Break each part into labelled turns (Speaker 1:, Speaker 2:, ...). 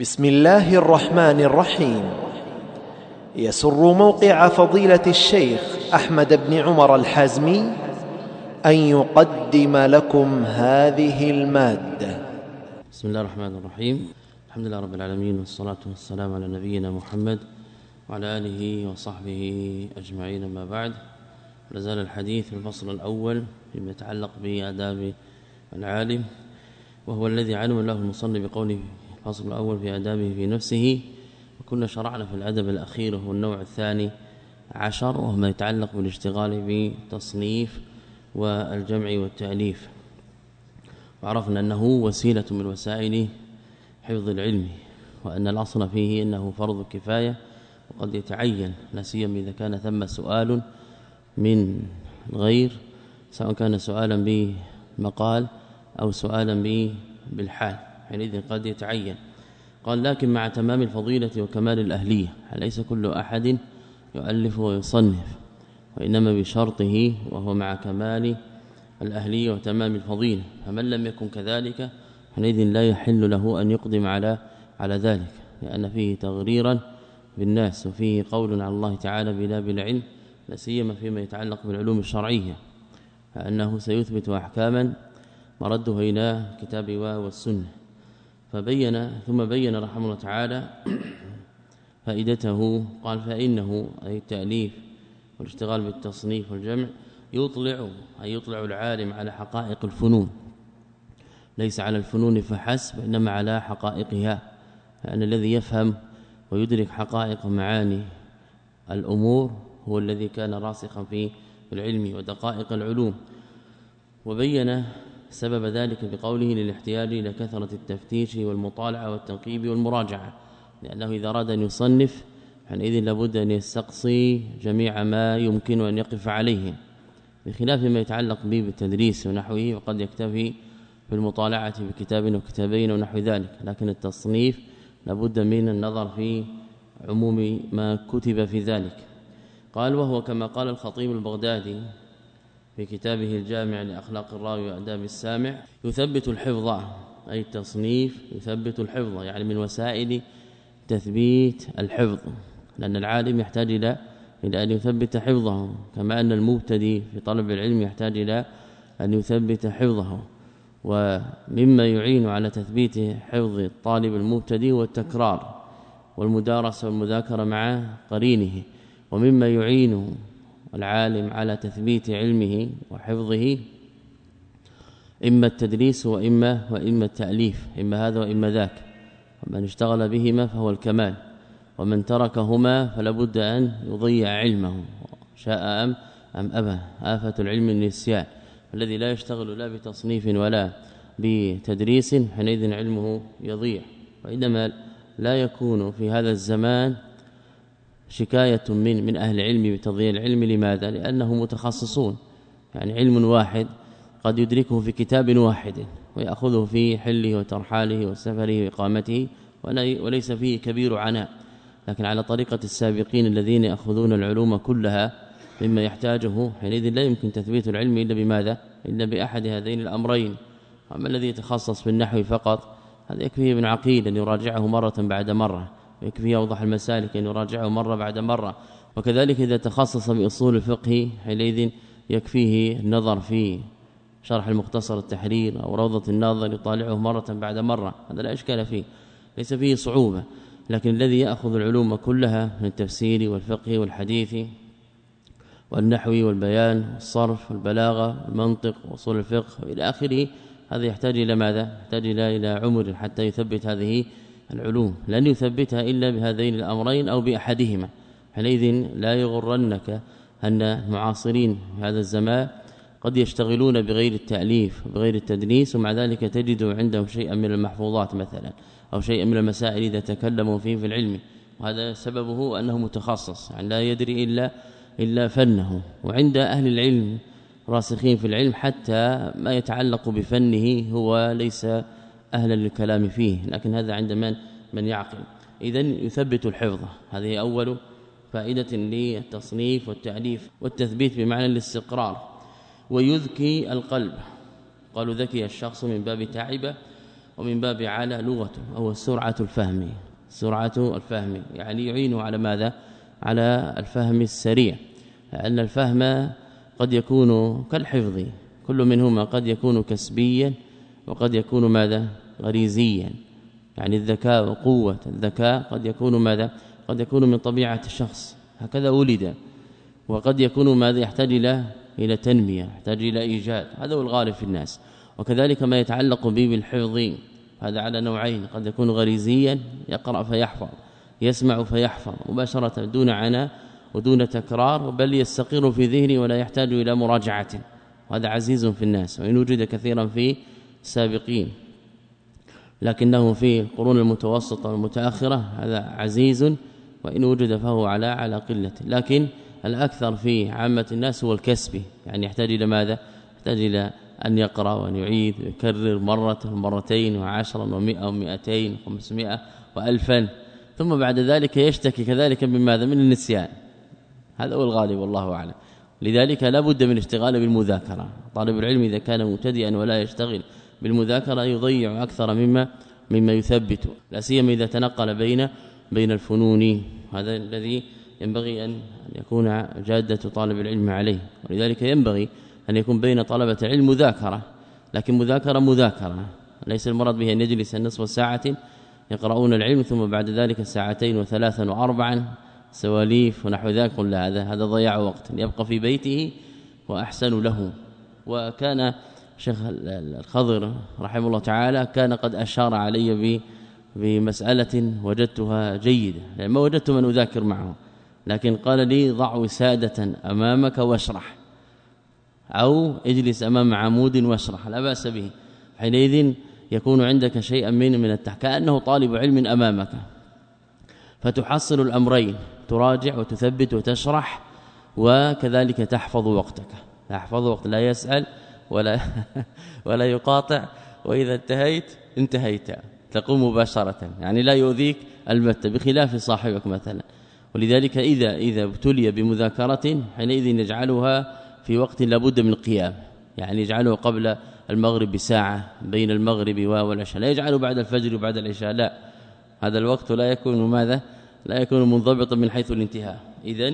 Speaker 1: بسم الله الرحمن الرحيم. يسر موقع فضيلة الشيخ أحمد بن عمر الحازمي أن يقدم لكم هذه المادة.
Speaker 2: بسم الله الرحمن الرحيم. الحمد لله رب العالمين والصلاة والسلام على نبينا محمد وعلى آله وصحبه أجمعين ما بعد. لازال الحديث الفصل الأول فيما يتعلق بآداب العالم وهو الذي علم له المصنف بقوله الفصل الأول في آدابه في نفسه وكنا شرعنا في الأدب الأخير وهو النوع الثاني عشر وهو ما يتعلق بالاشتغال بالتصنيف والجمع والتأليف. وعرفنا أنه وسيلة من وسائل حفظ العلم وأن الأصل فيه أنه فرض كفاية وقد يتعين لا سيما إذا كان ثم سؤال من غير سواء كان سؤالا بمقال أو سؤالا بالحال. حينئذ قد يتعين. قال لكن مع تمام الفضيلة وكمال الأهلية ليس كل أحد يؤلف ويصنف؟ وإنما بشرطه وهو مع كمال الأهلية وتمام الفضيلة. فمن لم يكن كذلك حينئذ لا يحل له أن يقدم على على ذلك لأن فيه تغريرا بالناس وفيه قول على الله تعالى بلا بالعلم لا سيما فيما يتعلق بالعلوم الشرعية فأنه سيثبت أحكاما مرده إلى كتاب والسنة. فبين ثم بين رحمه الله تعالى فائدته قال فإنه أي التأليف والاشتغال بالتصنيف والجمع يطلع أي يطلع العالم على حقائق الفنون. ليس على الفنون فحسب إنما على حقائقها لأن الذي يفهم ويدرك حقائق معاني الأمور هو الذي كان راسخا في العلم ودقائق العلوم. وبين سبب ذلك بقوله للاحتياج إلى كثرة التفتيش والمطالعة والتنقيب والمراجعة لأنه إذا أراد أن يصنف حينئذ لابد أن يستقصي جميع ما يمكن أن يقف عليه بخلاف ما يتعلق به بالتدريس ونحوه وقد يكتفي بالمطالعة بكتاب وكتابين ونحو ذلك لكن التصنيف لابد من النظر في عموم ما كتب في ذلك. قال وهو كما قال الخطيب البغدادي في كتابه الجامع لأخلاق الراوي وأداب السامع يثبت الحفظ أي التصنيف يثبت الحفظ يعني من وسائل تثبيت الحفظ لأن العالم يحتاج إلى إلى أن يثبت حفظه كما أن المبتدئ في طلب العلم يحتاج إلى أن يثبت حفظه ومما يعين على تثبيت حفظ الطالب المبتدئ والتكرار والمدارسة والمذاكرة مع قرينه ومما يعين العالم على تثبيت علمه وحفظه إما التدريس وإما وإما التأليف إما هذا وإما ذاك. ومن اشتغل بهما فهو الكمال. ومن تركهما فلا بد أن يضيع علمه. شاء أم أم أبى. آفة العلم النسيان. الذي لا يشتغل لا بتصنيف ولا بتدريس حينئذ علمه يضيع. وإنما لا يكون في هذا الزمان شكاية من من أهل العلم بتضييع العلم. لماذا؟ لأنه متخصصون. يعني علم واحد قد يدركه في كتاب واحد ويأخذه في حله وترحاله وسفره وإقامته وليس فيه كبير عناء. لكن على طريقة السابقين الذين يأخذون العلوم كلها مما يحتاجه حينئذ لا يمكن تثبيت العلم إلا بماذا؟ إلا بأحد هذين الأمرين. اما الذي يتخصص في النحو فقط هذا يكفيه ابن عقيل أن يراجعه مرة بعد مرة. يكفي اوضح المسالك أن يراجعه مرة بعد مرة. وكذلك إذا تخصص باصول الفقه حينئذ يكفيه النظر في شرح المختصر التحرير أو روضة الناظر يطالعه مرة بعد مرة. هذا لا إشكال فيه ليس فيه صعوبة. لكن الذي يأخذ العلوم كلها من التفسير والفقه والحديث والنحو والبيان والصرف والبلاغة والمنطق وأصول الفقه وإلى آخره هذا يحتاج إلى ماذا؟ يحتاج إلى إلى عمر حتى يثبت هذه العلوم لن يثبتها إلا بهذين الأمرين أو بأحدهما. حينئذ لا يغرنك أن المعاصرين في هذا الزمان قد يشتغلون بغير التأليف وبغير التدريس ومع ذلك تجد عندهم شيئا من المحفوظات مثلا أو شيئا من المسائل إذا تكلموا فيه في العلم. وهذا سببه أنه متخصص يعني لا يدري إلا إلا فنه. وعند أهل العلم راسخين في العلم حتى ما يتعلق بفنه هو ليس أهلا للكلام فيه لكن هذا عند من؟ من يعقل. اذا يثبت الحفظ هذه أول فائدة للتصنيف والتأليف والتثبيت بمعنى الاستقرار. ويذكي القلب. قالوا ذكي الشخص من باب تعب ومن باب على لغته هو السرعه الفهم. سرعة الفهم. يعني يعينه على ماذا؟ على الفهم السريع. لأن الفهم قد يكون كالحفظ. كل منهما قد يكون كسبيا وقد يكون ماذا؟ غريزيا. يعني الذكاء وقوة. الذكاء قد يكون ماذا؟ قد يكون من طبيعة الشخص. هكذا ولد. وقد يكون ماذا؟ يحتاج إلى إلى تنمية يحتاج إلى إيجاد. هذا هو الغالب في الناس. وكذلك ما يتعلق به بالحفظ هذا على نوعين. قد يكون غريزيا يقرأ فيحفظ يسمع فيحفظ مباشرة دون عناء ودون تكرار بل يستقر في ذهنه ولا يحتاج إلى مراجعة. وهذا عزيز في الناس. وإن وجد كثيرا في السابقين لكنه في القرون المتوسطة والمتأخرة هذا عزيز وإن وجد فهو على على قلة. لكن الأكثر في عامة الناس هو الكسبي يعني يحتاج إلى ماذا؟ يحتاج إلى أن يقرأ وأن يعيد ويكرر مرة ومرتين وعشرا ومئة ومئتين وخمسمائة وألفا. ثم بعد ذلك يشتكي كذلك من ماذا؟ من النسيان. هذا هو الغالب والله أعلم. لذلك لا بد من الاشتغال بالمذاكرة. طالب العلم إذا كان مبتدئا ولا يشتغل بالمذاكرة يضيع أكثر مما مما يثبت لا سيما إذا تنقل بين بين الفنون. هذا الذي ينبغي أن يكون جادة طالب العلم عليه. ولذلك ينبغي أن يكون بين طلبة العلم مذاكرة. لكن مذاكرة مذاكرة. ليس المراد به أن يجلس النصف ساعة يقرؤون العلم ثم بعد ذلك ساعتين وثلاثا وأربعا سواليف ونحو ذلك. لا هذا هذا ضياع وقت. يبقى في بيته وأحسن له. وكان شيخ الخضر رحمه الله تعالى كان قد أشار علي بمسألة وجدتها جيدة. يعني ما وجدت من أذاكر معه لكن قال لي ضع وساده أمامك واشرح أو اجلس أمام عمود واشرح لا بأس به. حينئذ يكون عندك شيئا من من التحكي كأنه طالب علم أمامك. فتحصل الأمرين تراجع وتثبت وتشرح وكذلك تحفظ وقتك. تحفظ وقت لا يسأل ولا ولا يقاطع وإذا انتهيت انتهيت. تقوم مباشرة. يعني لا يؤذيك البتة بخلاف صاحبك مثلا. ولذلك إذا إذا ابتلي بمذاكرة حينئذ يجعلها في وقت لابد من القيام يعني يجعله قبل المغرب بساعة بين المغرب والعشاء. لا يجعله بعد الفجر وبعد العشاء لا. هذا الوقت لا يكون ماذا؟ لا يكون منضبطا من حيث الانتهاء. اذا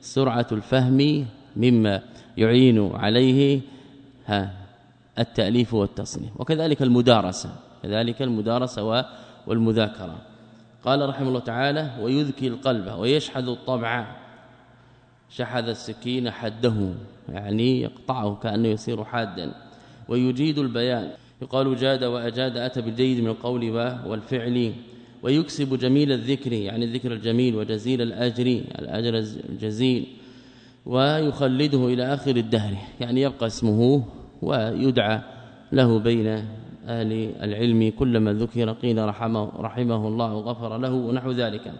Speaker 2: سرعة الفهم مما يعين عليه ها التأليف والتصنيف وكذلك المدارسة كذلك المدارسة والمذاكرة. قال رحمه الله تعالى ويذكي القلب ويشحذ الطبع شحذ السكين حده. يعني يقطعه كأنه يصير حادا. ويجيد البيان يقال جاد وأجاد أتى بالجيد من القول والفعل ويكسب جميل الذكر يعني الذكر الجميل وجزيل الأجر الأجر الجزيل ويخلده إلى آخر الدهر. يعني يبقى اسمه ويدعى له بين أهل العلم كلما ذكر قيل رحمه رحمه الله وغفر له ونحو ذلك.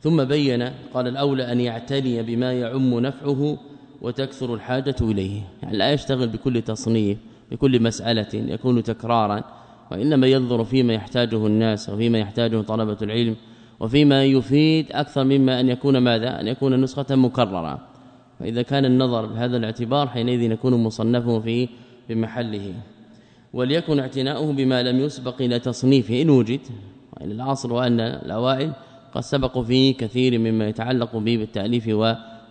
Speaker 2: ثم بين قال الأولى أن يعتني بما يعم نفعه وتكثر الحاجة إليه. يعني لا يشتغل بكل تصنيف بكل مسألة يكون تكرارا وإنما ينظر فيما يحتاجه الناس وفيما يحتاجه طلبة العلم وفيما يفيد أكثر مما أن يكون ماذا؟ أن يكون نسخة مكررة. فإذا كان النظر بهذا الاعتبار حينئذ يكون مصنفه في بمحله. وليكن اعتناؤه بما لم يسبق إلى تصنيفه إن وجد. وان العصر وأن الأوائل قد سبقوا في كثير مما يتعلق به بالتأليف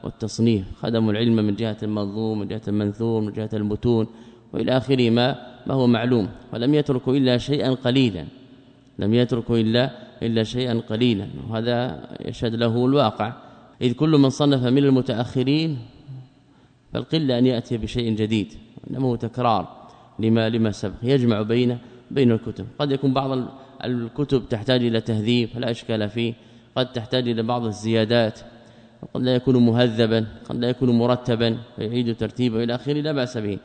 Speaker 2: والتصنيف. خدموا العلم من جهة المنظوم من جهة المنثور من جهة المتون وإلى اخره ما ما هو معلوم. ولم يتركوا إلا شيئا قليلا. لم يتركوا الا إلا شيئا قليلا. وهذا يشهد له الواقع. إذ كل من صنف من المتأخرين فالقلة أن يأتي بشيء جديد إنما هو تكرار. لما لما سبق. يجمع بين بين الكتب. قد يكون بعض الكتب تحتاج إلى تهذيب فلا إشكال فيه. قد تحتاج إلى بعض الزيادات. قد لا يكون مهذبا قد لا يكون مرتبا فيعيد ترتيبه إلى آخره لا بأس به.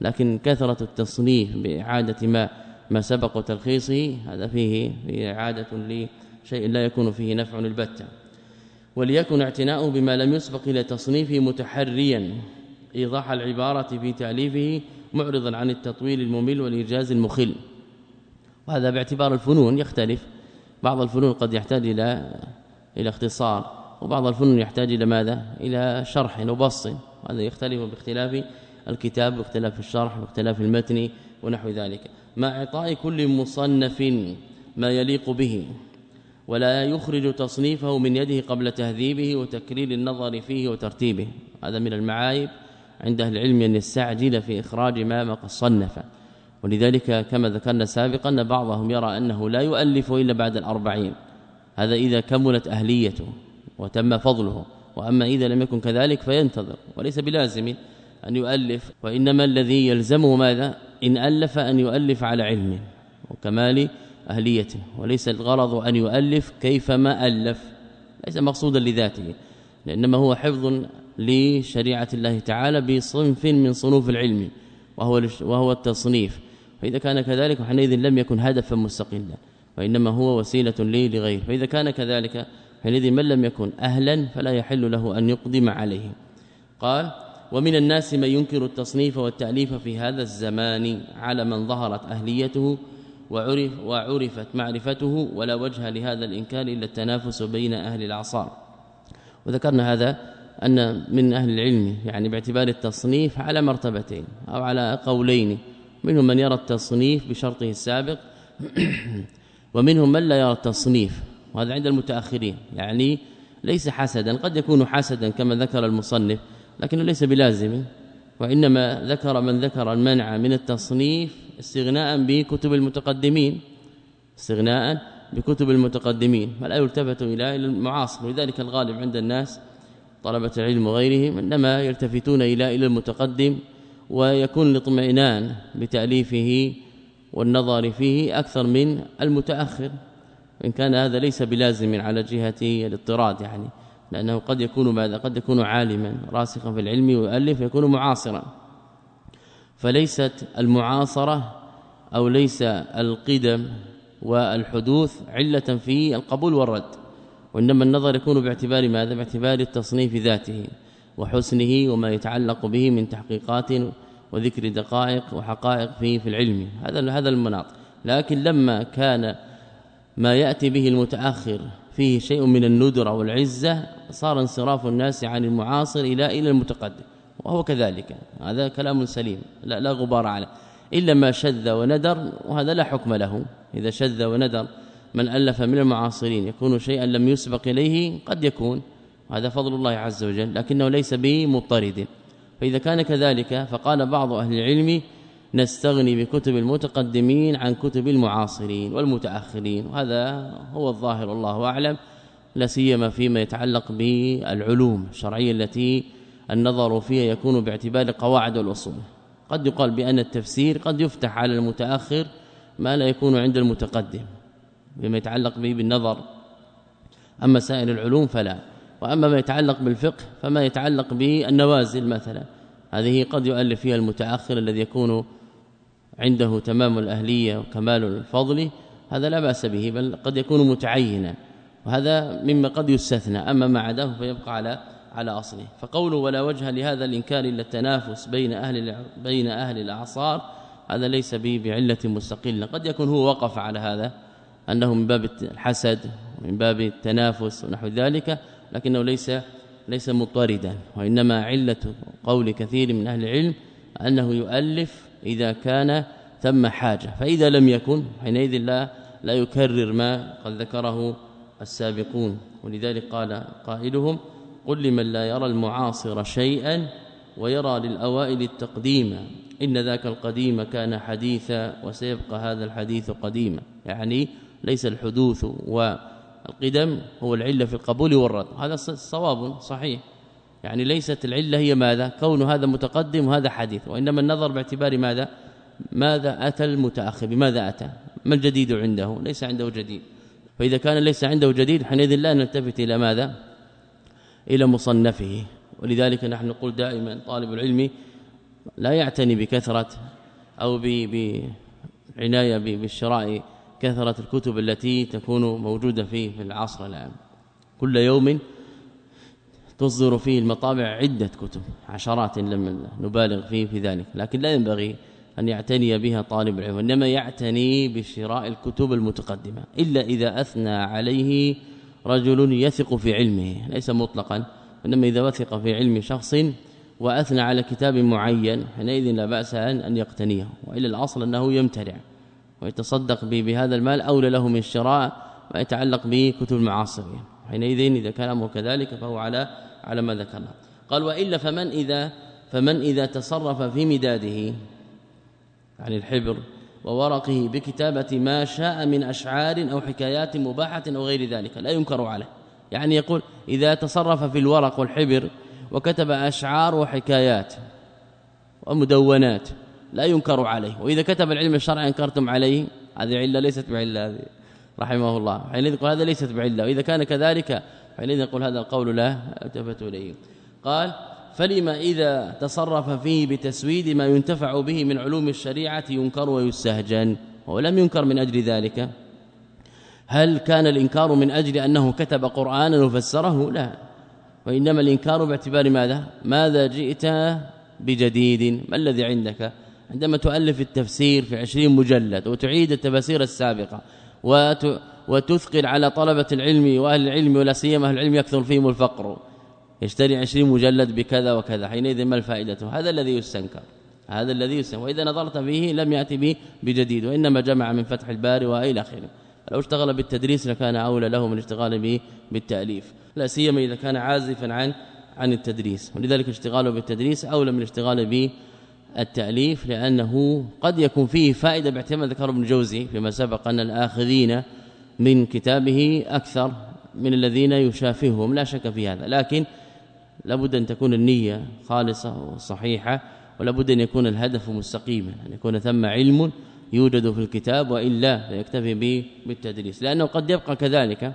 Speaker 2: لكن كثرة التصنيف بإعادة ما ما سبق تلخيصه هذا فيه في إعادة لشيء لا يكون فيه نفع البتة وليكن اعتناؤه بما لم يسبق إلى تصنيفه متحريا. إيضاح العبارة في تأليفه معرضا عن التطويل الممل والايجاز المخل. وهذا باعتبار الفنون يختلف. بعض الفنون قد يحتاج إلى إلى اختصار وبعض الفنون يحتاج إلى ماذا؟ إلى شرح وبسط. هذا يختلف باختلاف الكتاب واختلاف الشرح واختلاف المتن ونحو ذلك. مع إعطاء كل مصنف ما يليق به. ولا يخرج تصنيفه من يده قبل تهذيبه وتكرير النظر فيه وترتيبه. هذا من المعايب عند أهل العلم أن يستعجل في إخراج ما قد صنف. ولذلك كما ذكرنا سابقا ان بعضهم يرى أنه لا يؤلف إلا بعد الأربعين. هذا إذا كملت أهليته وتم فضله. وأما إذا لم يكن كذلك فينتظر. وليس بلازم أن يؤلف. وإنما الذي يلزمه ماذا؟ إن ألف أن يؤلف على علم. وكمال أهليته وليس الغرض أن يؤلف كيفما ألف ليس مقصودا لذاته لإنما هو حفظ لشريعة الله تعالى بصنف من صنوف العلم وهو وهو التصنيف. فإذا كان كذلك حينئذ لم يكن هدفا مستقلا وإنما هو وسيلة لي لغيره. فإذا كان كذلك حينئذ من لم يكن أهلا فلا يحل له أن يقدم عليه. قال ومن الناس من ينكر التصنيف والتأليف في هذا الزمان على من ظهرت أهليته وعرف وعرفت معرفته ولا وجه لهذا الإنكار إلا التنافس بين أهل العصار وذكرنا هذا أن من أهل العلم يعني باعتبار التصنيف على مرتبتين أو على قولين. منهم من يرى التصنيف بشرطه السابق ومنهم من لا يرى التصنيف وهذا عند المتأخرين. يعني ليس حسدا قد يكون حسدا كما ذكر المصنف لكنه ليس بلازم. وإنما ذكر من ذكر المنع من التصنيف استغناء بكتب المتقدمين استغناء بكتب المتقدمين. فلا يلتفت إلى المعاصر. ولذلك الغالب عند الناس طلبة العلم وغيرهم إنما يلتفتون إلى إلى المتقدم ويكون الاطمئنان بتأليفه والنظر فيه أكثر من المتأخر. وان كان هذا ليس بلازم على جهة الاضطراد يعني. لأنه قد يكون ماذا؟ قد يكون عالما راسخا في العلم ويؤلف يكون معاصرا. فليست المعاصرة أو ليس القدم والحدوث علة في القبول والرد وإنما النظر يكون باعتبار ماذا؟ باعتبار التصنيف ذاته وحسنه وما يتعلق به من تحقيقات وذكر دقائق وحقائق فيه في العلم. هذا هذا المناط. لكن لما كان ما يأتي به المتأخر فيه شيء من الندرة والعزة صار انصراف الناس عن المعاصر إلى إلى المتقدم وهو كذلك. هذا كلام سليم لا لا غبار عليه. إلا ما شذ وندر وهذا لا حكم له. إذا شذ وندر من ألف من المعاصرين يكون شيئا لم يسبق إليه قد يكون. هذا فضل الله عز وجل لكنه ليس بمضطرد. فإذا كان كذلك فقال بعض أهل العلم نستغني بكتب المتقدمين عن كتب المعاصرين والمتأخرين. وهذا هو الظاهر الله أعلم. لا سيما فيما يتعلق بالعلوم الشرعية التي النظر فيها يكون باعتبار قواعد الأصول. قد يقال بأن التفسير قد يفتح على المتأخر ما لا يكون عند المتقدم. بما يتعلق به بالنظر. أما سائر العلوم فلا. وأما ما يتعلق بالفقه فما يتعلق بالنوازل مثلا. هذه قد يؤلف فيها المتأخر الذي يكون عنده تمام الأهلية وكمال الفضل هذا لا بأس به بل قد يكون متعينا وهذا مما قد يستثنى أما ما عداه فيبقى على على أصله. فقوله ولا وجه لهذا الإنكار إلا التنافس بين أهل بين أهل الأعصار هذا ليس به بعلة مستقلة. قد يكون هو وقف على هذا أنه من باب الحسد ومن باب التنافس ونحو ذلك لكنه ليس ليس مضطردا وإنما علة قول كثير من أهل العلم أنه يؤلف إذا كان ثم حاجة. فإذا لم يكن حينئذ لا لا يكرر ما قد ذكره السابقون. ولذلك قال قائلهم قل لمن لا يرى المعاصر شيئا ويرى للأوائل التقديم. إن ذاك القديم كان حديثا وسيبقى هذا الحديث قديما. يعني ليس الحدوث والقدم هو العلة في القبول والرد. هذا صواب صحيح. يعني ليست العلة هي ماذا؟ كون هذا متقدم وهذا حديث. وإنما النظر باعتبار ماذا؟ ماذا أتى المتأخر؟ بماذا أتى؟ ما الجديد عنده؟ ليس عنده جديد. فإذا كان ليس عنده جديد حينئذ لا نلتفت إلى ماذا؟ إلى مصنفه. ولذلك نحن نقول دائما طالب العلم لا يعتني بكثرة أو بعنايه بالشراء كثرة الكتب التي تكون موجودة فيه في العصر الآن. كل يوم تصدر فيه المطابع عدة كتب عشرات لم نبالغ فيه في ذلك لكن لا ينبغي أن يعتني بها طالب العلم انما يعتني بشراء الكتب المتقدمة إلا إذا أثنى عليه رجل يثق في علمه ليس مطلقا انما إذا وثق في علم شخص وأثنى على كتاب معين حينئذ لا بأس ان يقتنيه والا الأصل أنه يمتنع ويتصدق به بهذا المال أولى له من شراء ما يتعلق بكتب المعاصرين حينئذ إذا كان أمره كذلك فهو على على ما ذكرنا. قال وإلا فمن اذا فمن إذا تصرف في مداده يعني الحبر وورقه بكتابة ما شاء من أشعار أو حكايات مباحة أو غير ذلك لا ينكر عليه. يعني يقول إذا تصرف في الورق والحبر وكتب أشعار وحكايات ومدونات لا ينكر عليه. وإذا كتب العلم الشرعي أنكرتم عليه هذه علة ليست بعلة هذه رحمه الله. حينئذ يقول هذا ليست بعلة وإذا كان كذلك حينئذ يقول هذا القول لا التفت إليه. قال فلما إذا تصرف فيه بتسويد ما ينتفع به من علوم الشريعة ينكر ويستهجن ولم ينكر من أجل ذلك. هل كان الإنكار من أجل أنه كتب قرآنا وفسره؟ لا. وإنما الإنكار باعتبار ماذا؟ ماذا جئت بجديد؟ ما الذي عندك؟ عندما تؤلف التفسير في عشرين مجلد وتعيد التفاسير السابقة وتثقل على طلبة العلم وأهل العلم ولا سيما أهل العلم يكثر فيهم الفقر. يشتري 20 مجلد بكذا وكذا. حينئذ ما الفائدة؟ هذا الذي يستنكر. هذا الذي يستنكر. وإذا نظرت فيه لم يأتي به بجديد وإنما جمع من فتح الباري وإلى آخره. لو اشتغل بالتدريس لكان أولى له من الاشتغال به بالتأليف. لا سيما إذا كان عازفا عن عن التدريس. ولذلك اشتغاله بالتدريس أولى من الاشتغال به التأليف لأنه قد يكون فيه فائدة باعتماد ذكر ابن جوزي فيما سبق أن الآخذين من كتابه أكثر من الذين يشافههم. لا شك في هذا لكن لابد أن تكون النية خالصة وصحيحة ولابد أن يكون الهدف مستقيما أن يكون ثم علم يوجد في الكتاب وإلا يكتفي به بالتدريس لأنه قد يبقى كذلك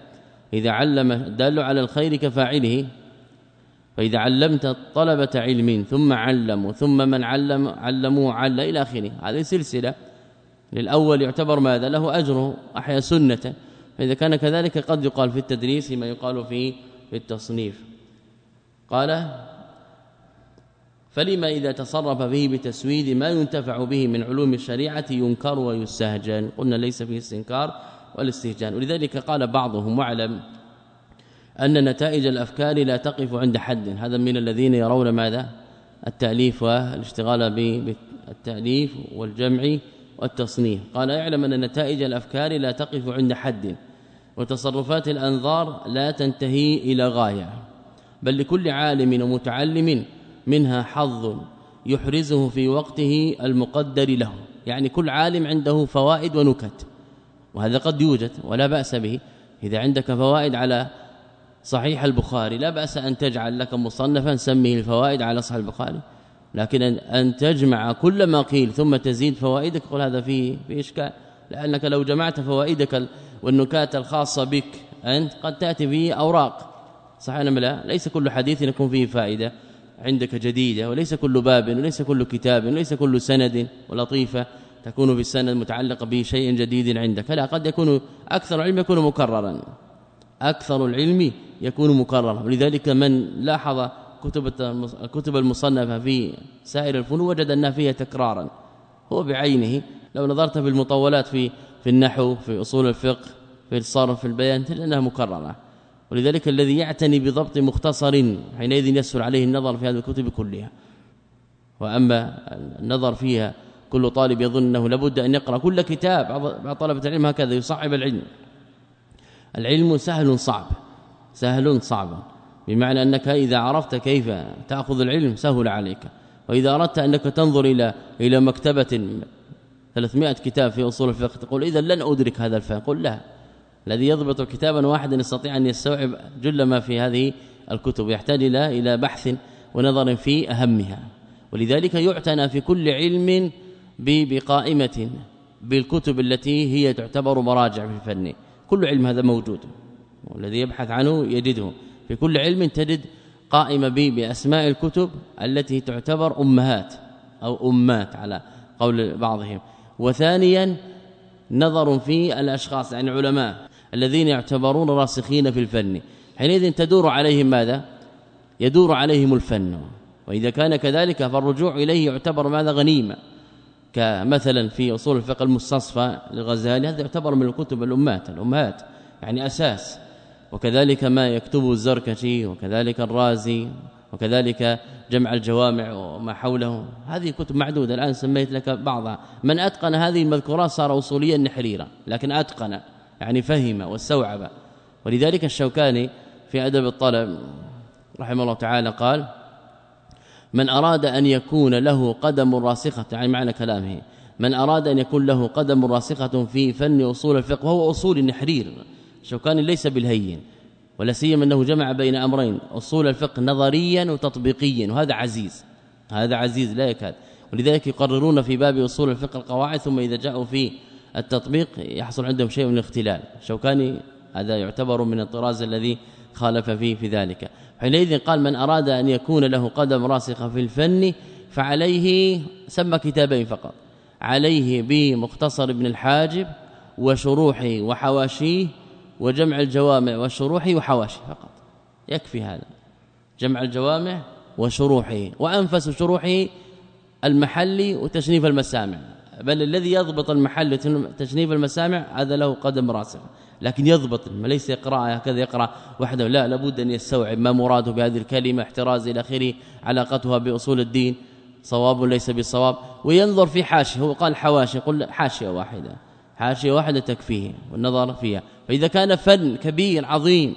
Speaker 2: إذا علم الدال على الخير كفاعله. فإذا علمت طلبة علم ثم علموا ثم من علم علموا عل إلى آخره. هذه سلسلة. للأول يعتبر ماذا؟ له اجره أحيا سنة. فإذا كان كذلك قد يقال في التدريس ما يقال في التصنيف. قال فلما إذا تصرف به بتسويد ما ينتفع به من علوم الشريعة ينكر ويستهجن. قلنا ليس فيه استنكار والاستهجان. ولذلك قال بعضهم واعلم أن نتائج الأفكار لا تقف عند حد. هذا من الذين يرون ماذا؟ التأليف والاشتغال بالتأليف والجمع والتصنيف. قال اعلم أن نتائج الأفكار لا تقف عند حد وتصرفات الأنظار لا تنتهي إلى غاية. بل لكل عالم ومتعلم منها حظ يحرزه في وقته المقدر له. يعني كل عالم عنده فوائد ونكت وهذا قد يوجد ولا بأس به. إذا عندك فوائد على صحيح البخاري لا بأس أن تجعل لك مصنفا سميه الفوائد على صحيح البخاري. لكن أن تجمع كل ما قيل ثم تزيد فوائدك قل هذا فيه في إشكال. لأنك لو جمعت فوائدك والنكات الخاصة بك أنت قد تأتي به أوراق. صحيح أم لا؟ ليس كل حديث يكون فيه فائدة عندك جديدة وليس كل باب وليس كل كتاب وليس كل سند ولطيفة تكون في السند متعلقة بشيء جديد عندك. لا قد يكون أكثر العلم يكون مكررا. أكثر العلم يكون مكررا ولذلك من لاحظ كتب الكتب المصنفه في سائر الفنون وجد أنها فيها تكرارا. هو بعينه. لو نظرت في المطولات في في النحو في أصول الفقه في الصرف في البيان تجد أنها مكرره ولذلك الذي يعتني بضبط مختصر حينئذ يسهل عليه النظر في هذه الكتب كلها. وأما النظر فيها كل طالب يظن أنه لابد أن يقرأ كل كتاب. بعض طلبة العلم هكذا يصعب العلم. العلم سهل صعب سهل صعب بمعنى أنك إذا عرفت كيف تأخذ العلم سهل عليك وإذا أردت أنك تنظر إلى إلى مكتبة 300 كتاب في أصول الفقه تقول إذا لن أدرك هذا الفهم قل لا الذي يضبط كتابا واحدا يستطيع أن يستوعب جل ما في هذه الكتب يحتاج إلى إلى بحث ونظر في أهمها ولذلك يعتنى في كل علم بقائمة بالكتب التي هي تعتبر مراجع في الفن. كل علم هذا موجود. والذي يبحث عنه يجده. في كل علم تجد قائمة به بأسماء الكتب التي تعتبر أمهات أو أمات على قول بعضهم. وثانيا نظر في الأشخاص يعني علماء الذين يعتبرون راسخين في الفن. حينئذ تدور عليهم ماذا؟ يدور عليهم الفن. وإذا كان كذلك فالرجوع إليه يعتبر ماذا؟ غنيمة. كمثلا في أصول الفقه المستصفى للغزالي هذا يعتبر من الكتب الأمهات. الأمهات يعني أساس. وكذلك ما يكتبه الزركشي وكذلك الرازي وكذلك جمع الجوامع وما حوله. هذه كتب معدودة. الآن سميت لك بعضها. من أتقن هذه المذكورات صار أصوليا نحريرا لكن أتقن يعني فهم واستوعب. ولذلك الشوكاني في أدب الطلب رحمه الله تعالى قال من أراد أن يكون له قدم راسخة يعني معنى كلامه من أراد أن يكون له قدم راسخة في فن أصول الفقه وهو أصول النحرير شوكاني ليس بالهين ولا سيما أنه جمع بين أمرين أصول الفقه نظريا وتطبيقيا وهذا عزيز هذا عزيز لا يكاد ولذلك يقررون في باب أصول الفقه القواعد ثم إذا جاءوا في التطبيق يحصل عندهم شيء من الاختلال شوكاني هذا يعتبر من الطراز الذي خالف فيه في ذلك. حينئذ قال من أراد أن يكون له قدم راسخة في الفن فعليه سمى كتابين فقط. عليه بمختصر ابن الحاجب وشروحه وحواشيه وجمع الجوامع والشروح وحواشي فقط. يكفي هذا. جمع الجوامع وشروحه. وأنفس شروحه المحلي وتشنيف المسامع. بل الذي يضبط المحل وتشنيف المسامع هذا له قدم راسخ. لكن يضبط ما ليس يقرأ هكذا يقرأ وحده. لا لابد أن يستوعب ما مراده بهذه الكلمة احتراز إلى آخره علاقتها بأصول الدين. صواب ليس بصواب. وينظر في حاشية هو قال حواشي قل حاشية واحدة. حاشية واحدة تكفيه والنظر فيها. فإذا كان فن كبير عظيم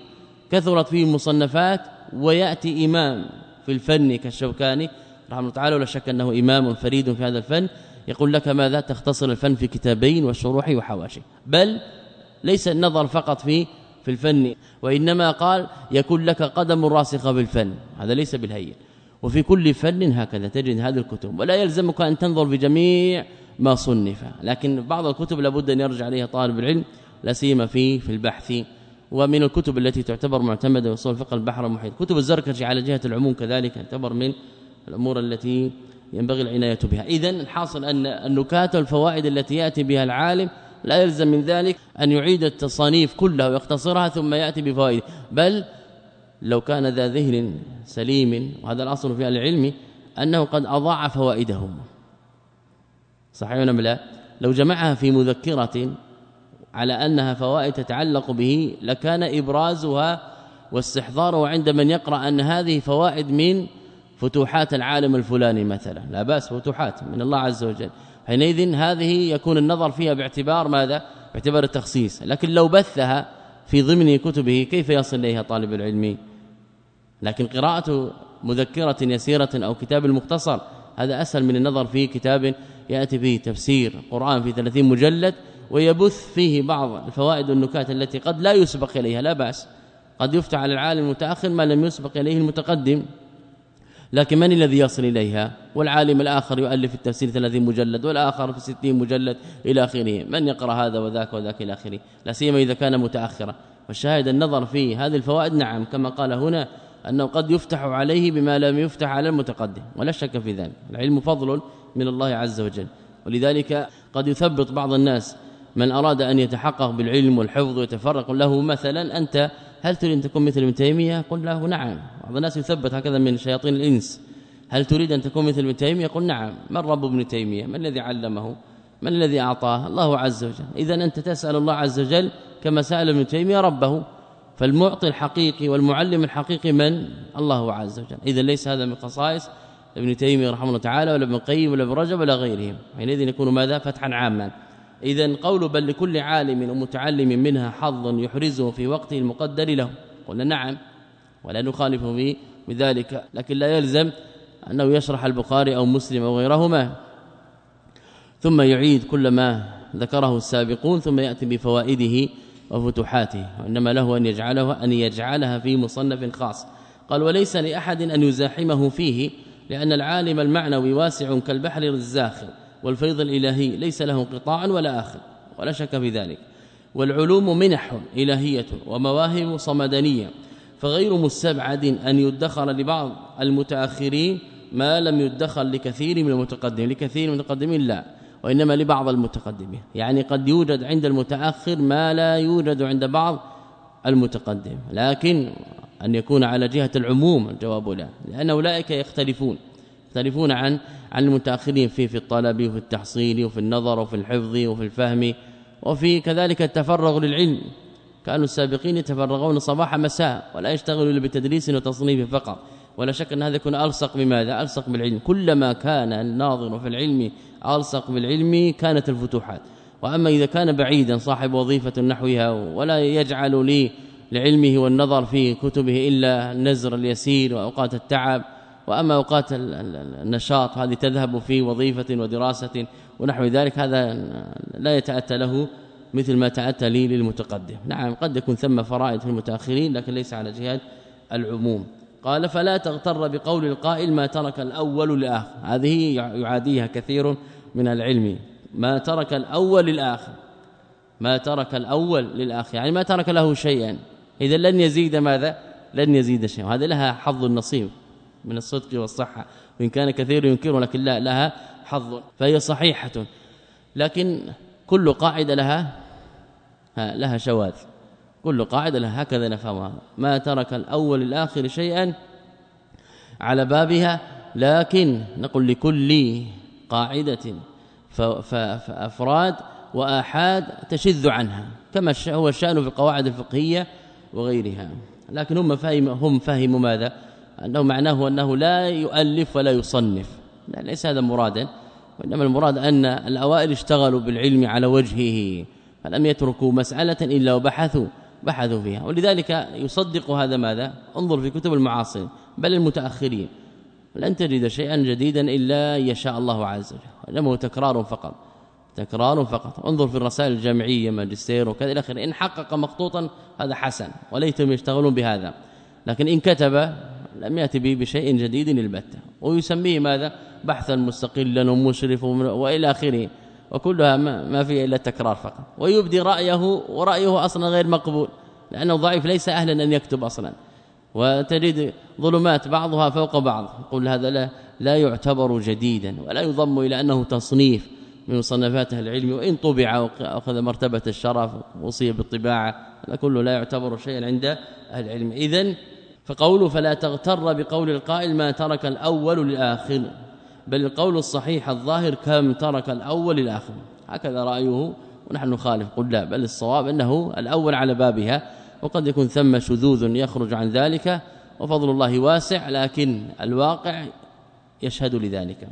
Speaker 2: كثرت فيه المصنفات ويأتي إمام في الفن كالشوكاني رحمه الله تعالى ولا شك أنه إمام فريد في هذا الفن. يقول لك ماذا تختصر الفن في كتابين والشروح وحواشي. بل ليس النظر فقط في في الفن وإنما قال يكون لك قدم راسخه بالفن هذا ليس بالهين وفي كل فن هكذا تجد هذه الكتب. ولا يلزمك أن تنظر في جميع ما صنف. لكن بعض الكتب لابد أن يرجع عليها طالب العلم لا سيما في في البحث. ومن الكتب التي تعتبر معتمدة في اصول فقه البحر المحيط كتب الزركشي على جهة العموم كذلك تعتبر من الأمور التي ينبغي العناية بها. اذا الحاصل أن النكات والفوائد التي يأتي بها العالم لا يلزم من ذلك أن يعيد التصانيف كلها ويختصرها ثم يأتي بفوائد. بل لو كان ذا ذهن سليم وهذا الأصل في العلم أنه قد أضاع فوائده صحيح ولا لا؟ لو جمعها في مذكرة على أنها فوائد تتعلق به لكان إبرازها واستحضاره عند من يقرأ أن هذه فوائد من فتوحات العالم الفلاني مثلا. لا بأس فتوحات من الله عز وجل. حينئذ هذه يكون النظر فيها باعتبار ماذا؟ باعتبار التخصيص. لكن لو بثها في ضمن كتبه كيف يصل إليها طالب العلم؟ لكن قراءة مذكرة يسيرة أو كتاب المختصر هذا أسهل من النظر في كتاب يأتي فيه تفسير قرآن في 30 مجلد ويبث فيه بعض الفوائد والنكات التي قد لا يسبق إليها. لا بأس قد يفتح على العالم المتأخر ما لم يسبق إليه المتقدم. لكن من الذي يصل إليها؟ والعالم الآخر يؤلف التفسير 30 مجلد والآخر في 60 مجلد إلى آخره. من يقرأ هذا وذاك وذاك إلى آخره؟ لا سيما إذا كان متأخرا. والشاهد النظر في هذه الفوائد نعم كما قال هنا أنه قد يفتح عليه بما لم يفتح على المتقدم ولا شك في ذلك. العلم فضل من الله عز وجل. ولذلك قد يثبط بعض الناس من أراد أن يتحقق بالعلم والحفظ ويتفرق له مثلا أنت هل تريد أن تكون مثل ابن تيمية؟ قل له نعم. بعض الناس يثبت هكذا من شياطين الإنس. هل تريد أن تكون مثل ابن تيمية؟ قل نعم. من رب ابن تيمية؟ من الذي علمه؟ من الذي أعطاه؟ الله عز وجل. إذا أنت تسأل الله عز وجل كما سأل ابن تيمية ربه. فالمعطي الحقيقي والمعلم الحقيقي من؟ الله عز وجل. اذا ليس هذا من خصائص ابن تيمية رحمه الله تعالى ولا ابن القيم ولا ابن رجب ولا غيرهم. حينئذ يكون ماذا؟ فتحا عاما. اذا قول بل لكل عالم ومتعلم منها حظ يحرزه في وقته المقدر له. قلنا نعم. ولا نخالف به بذلك لكن لا يلزم أنه يشرح البخاري أو مسلم أو غيرهما. ثم يعيد كل ما ذكره السابقون ثم يأتي بفوائده وفتوحاته. وإنما له أن يجعله أن يجعلها في مصنف خاص. قال وليس لأحد أن يزاحمه فيه لأن العالم المعنوي واسع كالبحر الزاخر والفيض الإلهي ليس له انقطاع ولا آخر ولا شك في ذلك. والعلوم منح إلهية ومواهب صمدنية فغير مستبعد أن يدخر لبعض المتأخرين ما لم يدخر لكثير من المتقدمين. لكثير من المتقدمين لا وإنما لبعض المتقدمين. يعني قد يوجد عند المتأخر ما لا يوجد عند بعض المتقدم. لكن أن يكون على جهة العموم الجواب لا لأن أولئك يختلفون. يختلفون عن عن المتأخرين في في الطلب وفي التحصيل وفي النظر وفي الحفظ وفي الفهم وفي كذلك التفرغ للعلم. كانوا السابقين يتفرغون صباح مساء ولا يشتغلوا إلا بتدريس وتصنيف فقط. ولا شك أن هذا يكون ألصق بماذا؟ ألصق بالعلم. كلما كان الناظر في العلم ألصق بالعلم كانت الفتوحات. وأما إذا كان بعيدا صاحب وظيفة نحوها ولا يجعل لي لعلمه والنظر في كتبه إلا النزر اليسير وأوقات التعب. وأما أوقات النشاط هذه تذهب في وظيفة ودراسة ونحو ذلك هذا لا يتأتى له مثل ما تاتى لي للمتقدم. نعم قد يكون ثم فرائض في المتأخرين لكن ليس على جهه العموم. قال فلا تغتر بقول القائل ما ترك الأول للآخر. هذه يعاديها كثير من العلم. ما ترك الأول للآخر. ما ترك الأول للآخر يعني ما ترك له شيئا. اذا لن يزيد ماذا؟ لن يزيد شيئا. وهذا لها حظ النصيب من الصدق والصحة. وإن كان كثير ينكره لكن لا لها حظ. فهي صحيحة. لكن كل قاعدة لها لها شواذ. كل قاعدة لها هكذا نفهمها. ما ترك الأول الآخر شيئا على بابها لكن نقول لكل قاعدة فأفراد وآحاد تشذ عنها كما هو الشأن في القواعد الفقهية وغيرها. لكن هم فهم هم فهموا ماذا؟ أنه معناه أنه لا يؤلف ولا يصنف. ليس هذا مرادا. وإنما المراد أن الأوائل اشتغلوا بالعلم على وجهه فلم يتركوا مسألة إلا وبحثوا بحثوا فيها. ولذلك يصدق هذا ماذا؟ انظر في كتب المعاصرين بل المتأخرين. لن تجد شيئا جديدا إلا يشاء الله عز وجل. انما هو تكرار فقط تكرار فقط. انظر في الرسائل الجامعية ماجستير وكذا إلى آخره. إن حقق مخطوطا هذا حسن وليتهم يشتغلون بهذا. لكن إن كتب لم يأتي به بشيء جديد البتة. ويسميه ماذا؟ بحثا مستقلا ومشرف وإلى آخره. وكلها ما فيها إلا التكرار فقط. ويبدي رايه ورأيه أصلا غير مقبول لأنه ضعيف ليس أهلا أن يكتب أصلا. وتجد ظلمات بعضها فوق بعض. يقول هذا لا لا يعتبر جديدا ولا يضم إلى أنه تصنيف من مصنفات العلم. وإن طبع وأخذ مرتبة الشرف وصي بالطباعة هذا كله لا يعتبر شيئا عند أهل العلم. اذا فقوله فلا تغتر بقول القائل ما ترك الأول للآخر. بل القول الصحيح الظاهر كم ترك الأول الآخر هكذا رأيه ونحن نخالف قل لا بل الصواب أنه الأول على بابها وقد يكون ثم شذوذ يخرج عن ذلك وفضل الله واسع لكن الواقع يشهد لذلك.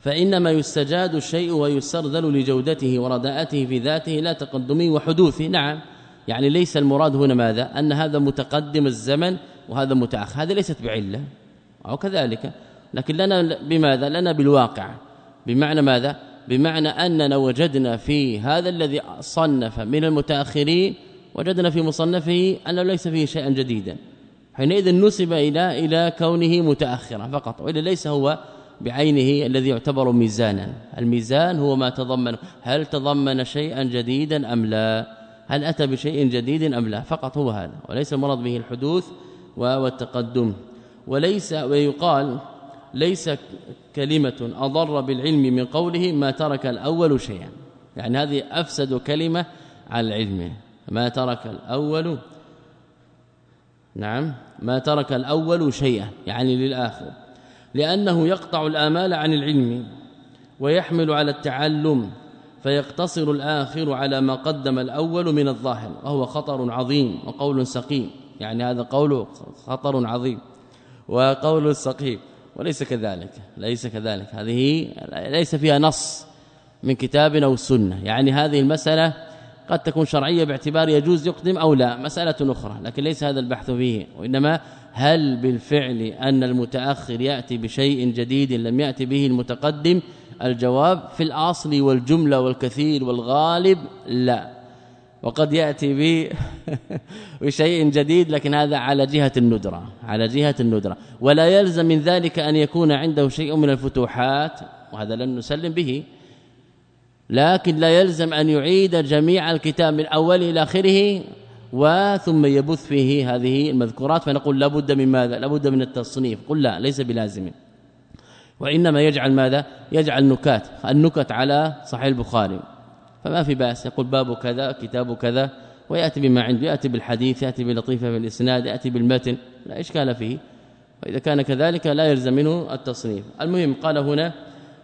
Speaker 2: فإنما يستجاد الشيء ويسترذل لجودته ورداءته في ذاته لا تقدمه وحدوثه نعم يعني ليس المراد هنا ماذا؟ أن هذا متقدم الزمن وهذا متأخر. هذه ليست بعلة أو كذلك. لكن لنا بماذا؟ لنا بالواقع. بمعنى ماذا؟ بمعنى أننا وجدنا في هذا الذي صنف من المتأخرين وجدنا في مصنفه أنه ليس فيه شيئا جديدا. حينئذ نسب إلى إلى كونه متاخرا فقط وإلا ليس هو بعينه الذي يعتبر ميزانا. الميزان هو ما تضمن هل تضمن شيئا جديدا أم لا؟ هل أتى بشيء جديد أم لا؟ فقط هو هذا وليس المرض به الحدوث والتقدم. وليس ويقال ليس كلمة أضر بالعلم من قوله ما ترك الأول شيئا. يعني هذه أفسد كلمة على العلم. ما ترك الأول نعم ما ترك الأول شيئا يعني للآخر. لأنه يقطع الآمال عن العلم ويحمل على التعلم فيقتصر الآخر على ما قدم الأول من الظاهر وهو خطر عظيم وقول سقيم. يعني هذا قول خطر عظيم وقول سقيم. وليس كذلك ليس كذلك. هذه ليس فيها نص من كتاب أو سنة. يعني هذه المسألة قد تكون شرعية باعتبار يجوز يقدم أو لا مسألة أخرى. لكن ليس هذا البحث فيه وإنما هل بالفعل أن المتأخر يأتي بشيء جديد لم يأتي به المتقدم؟ الجواب في الأصل والجملة والكثير والغالب لا. وقد يأتي ب بشيء جديد لكن هذا على جهة الندرة على جهة الندرة. ولا يلزم من ذلك أن يكون عنده شيء من الفتوحات وهذا لن نسلم به. لكن لا يلزم أن يعيد جميع الكتاب من اوله إلى آخره وثم يبث فيه هذه المذكورات. فنقول لابد من ماذا؟ لابد من التصنيف. قل لا ليس بلازم. وإنما يجعل ماذا؟ يجعل نكات. النكت على صحيح البخاري. فما في بأس. يقول باب كذا كتاب كذا ويأتي بما عنده يأتي بالحديث يأتي بلطيفة في الإسناد يأتي بالمتن لا إشكال فيه. وإذا كان كذلك لا يلزم منه التصنيف. المهم قال هنا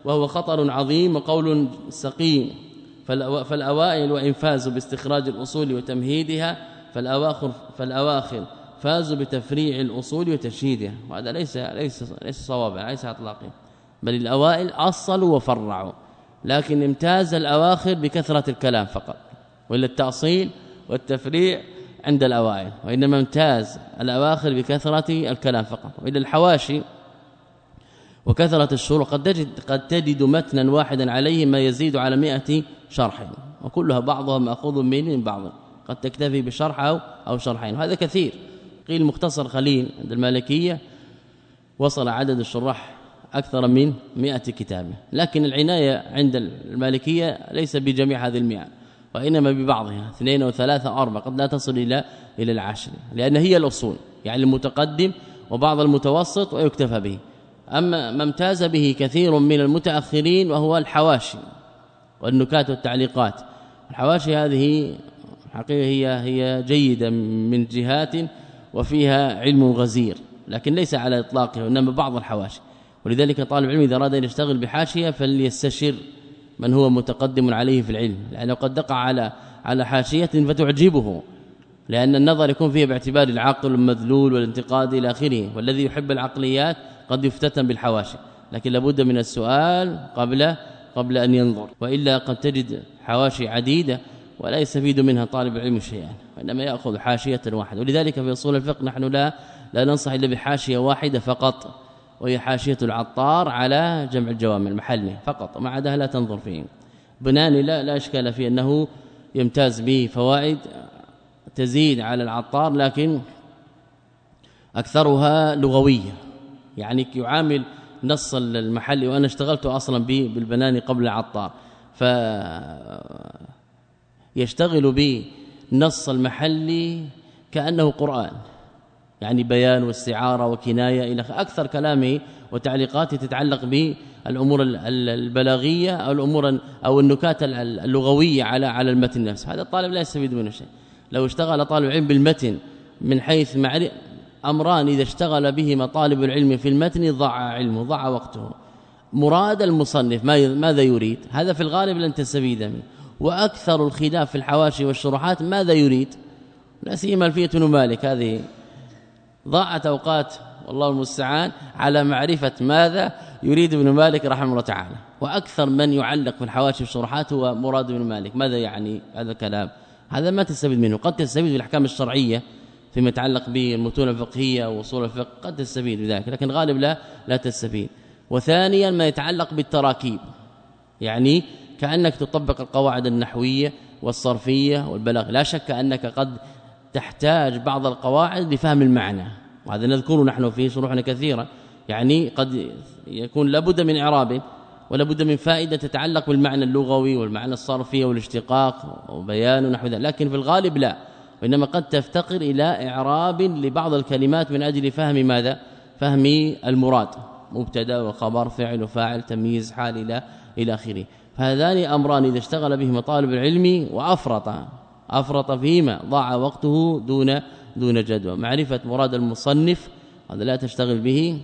Speaker 2: وهو خطر عظيم وقول سقيم. فالأوائل وإن فازوا باستخراج الأصول وتمهيدها فالأواخر فالأواخر فازوا بتفريع الأصول وتشهيدها وهذا ليس ليس ليس صوابا ليس إطلاقا. بل الأوائل أصلوا وفرعوا. لكن امتاز الأواخر بكثرة الكلام فقط وإلا التأصيل والتفريع عند الأوائل وإنما امتاز الأواخر بكثرة الكلام فقط وإلا الحواشي وكثرة الشروح قد تجد قد تجد متنا واحدا عليه ما يزيد على 100 شرح وكلها بعضها مأخوذ من من بعض قد تكتفي بشرح أو أو شرحين وهذا كثير. قيل مختصر خليل عند المالكية وصل عدد الشراح أكثر من 100 كتاب. لكن العناية عند المالكية ليس بجميع هذه المئة وإنما ببعضها اثنين أو ثلاثة أو أربعة قد لا تصل إلى إلى العشر لأن هي الأصول يعني المتقدم وبعض المتوسط ويكتفى به. أما ما امتاز به كثير من المتأخرين وهو الحواشي والنكات والتعليقات. الحواشي هذه حقيقة هي هي جيدة من جهات وفيها علم غزير لكن ليس على اطلاقه انما بعض الحواشي. ولذلك طالب العلم إذا أراد أن يشتغل بحاشية فليستشر من هو متقدم عليه في العلم لأنه قد تقع على على حاشية فتعجبه لأن النظر يكون فيه باعتبار العقل المذلول والانتقاد إلى آخره والذي يحب العقليات قد يفتتن بالحواشي لكن لابد من السؤال قبل قبل أن ينظر وإلا قد تجد حواشي عديدة ولا يستفيد منها طالب العلم شيئا وإنما يأخذ حاشية واحدة ولذلك في أصول الفقه نحن لا لا ننصح إلا بحاشية واحدة فقط. وهي حاشية العطار على جمع الجوامع المحلي فقط ما عداها لا تنظر فيه. بناني لا لا إشكال فيه أنه يمتاز به فوائد تزيد على العطار لكن أكثرها لغوية. يعني يعامل نص المحلي وأنا اشتغلت أصلا به بالبناني قبل العطار. ف يشتغل بنص المحلي كأنه قرآن. يعني بيان واستعارة وكناية إلى أكثر كلامه وتعليقاته تتعلق بالأمور البلاغية أو الأمور أو النكات اللغوية على على المتن نفسه. هذا الطالب لا يستفيد منه شيء. لو اشتغل طالب العلم بالمتن من حيث معرفة أمران إذا اشتغل بهما طالب العلم في المتن ضاع علمه ضاع وقته. مراد المصنف ماذا يريد؟ هذا في الغالب لن تستفيد منه. وأكثر الخلاف في الحواشي والشروحات ماذا يريد؟ لا سيما الفيه مالك هذه ضاعت أوقات والله المستعان على معرفة ماذا يريد ابن مالك رحمه الله تعالى. وأكثر من يعلق في الحواشي والشروحات هو مراد ابن مالك. ماذا يعني هذا الكلام؟ هذا ما تستفيد منه. قد تستفيد بالأحكام الشرعية فيما يتعلق بالمتون الفقهية وأصول الفقه قد تستفيد بذلك لكن غالب لا لا تستفيد. وثانيا ما يتعلق بالتراكيب. يعني كأنك تطبق القواعد النحوية والصرفية والبلاغ لا شك أنك قد تحتاج بعض القواعد لفهم المعنى. وهذا نذكره نحن في شروحنا كثيرا يعني قد يكون لابد من إعراب ولا بد من فائدة تتعلق بالمعنى اللغوي والمعنى الصرفي والاشتقاق وبيان ونحو ذلك. لكن في الغالب لا وإنما قد تفتقر إلى إعراب لبعض الكلمات من أجل فهم ماذا؟ فهم المراد مبتدأ وخبر فعل وفاعل تمييز حال إلى إلى آخره. فهذان أمران إذا اشتغل بهما طالب العلم وأفرط أفرط فيما ضاع وقته دون دون جدوى. معرفة مراد المصنف هذا لا تشتغل به.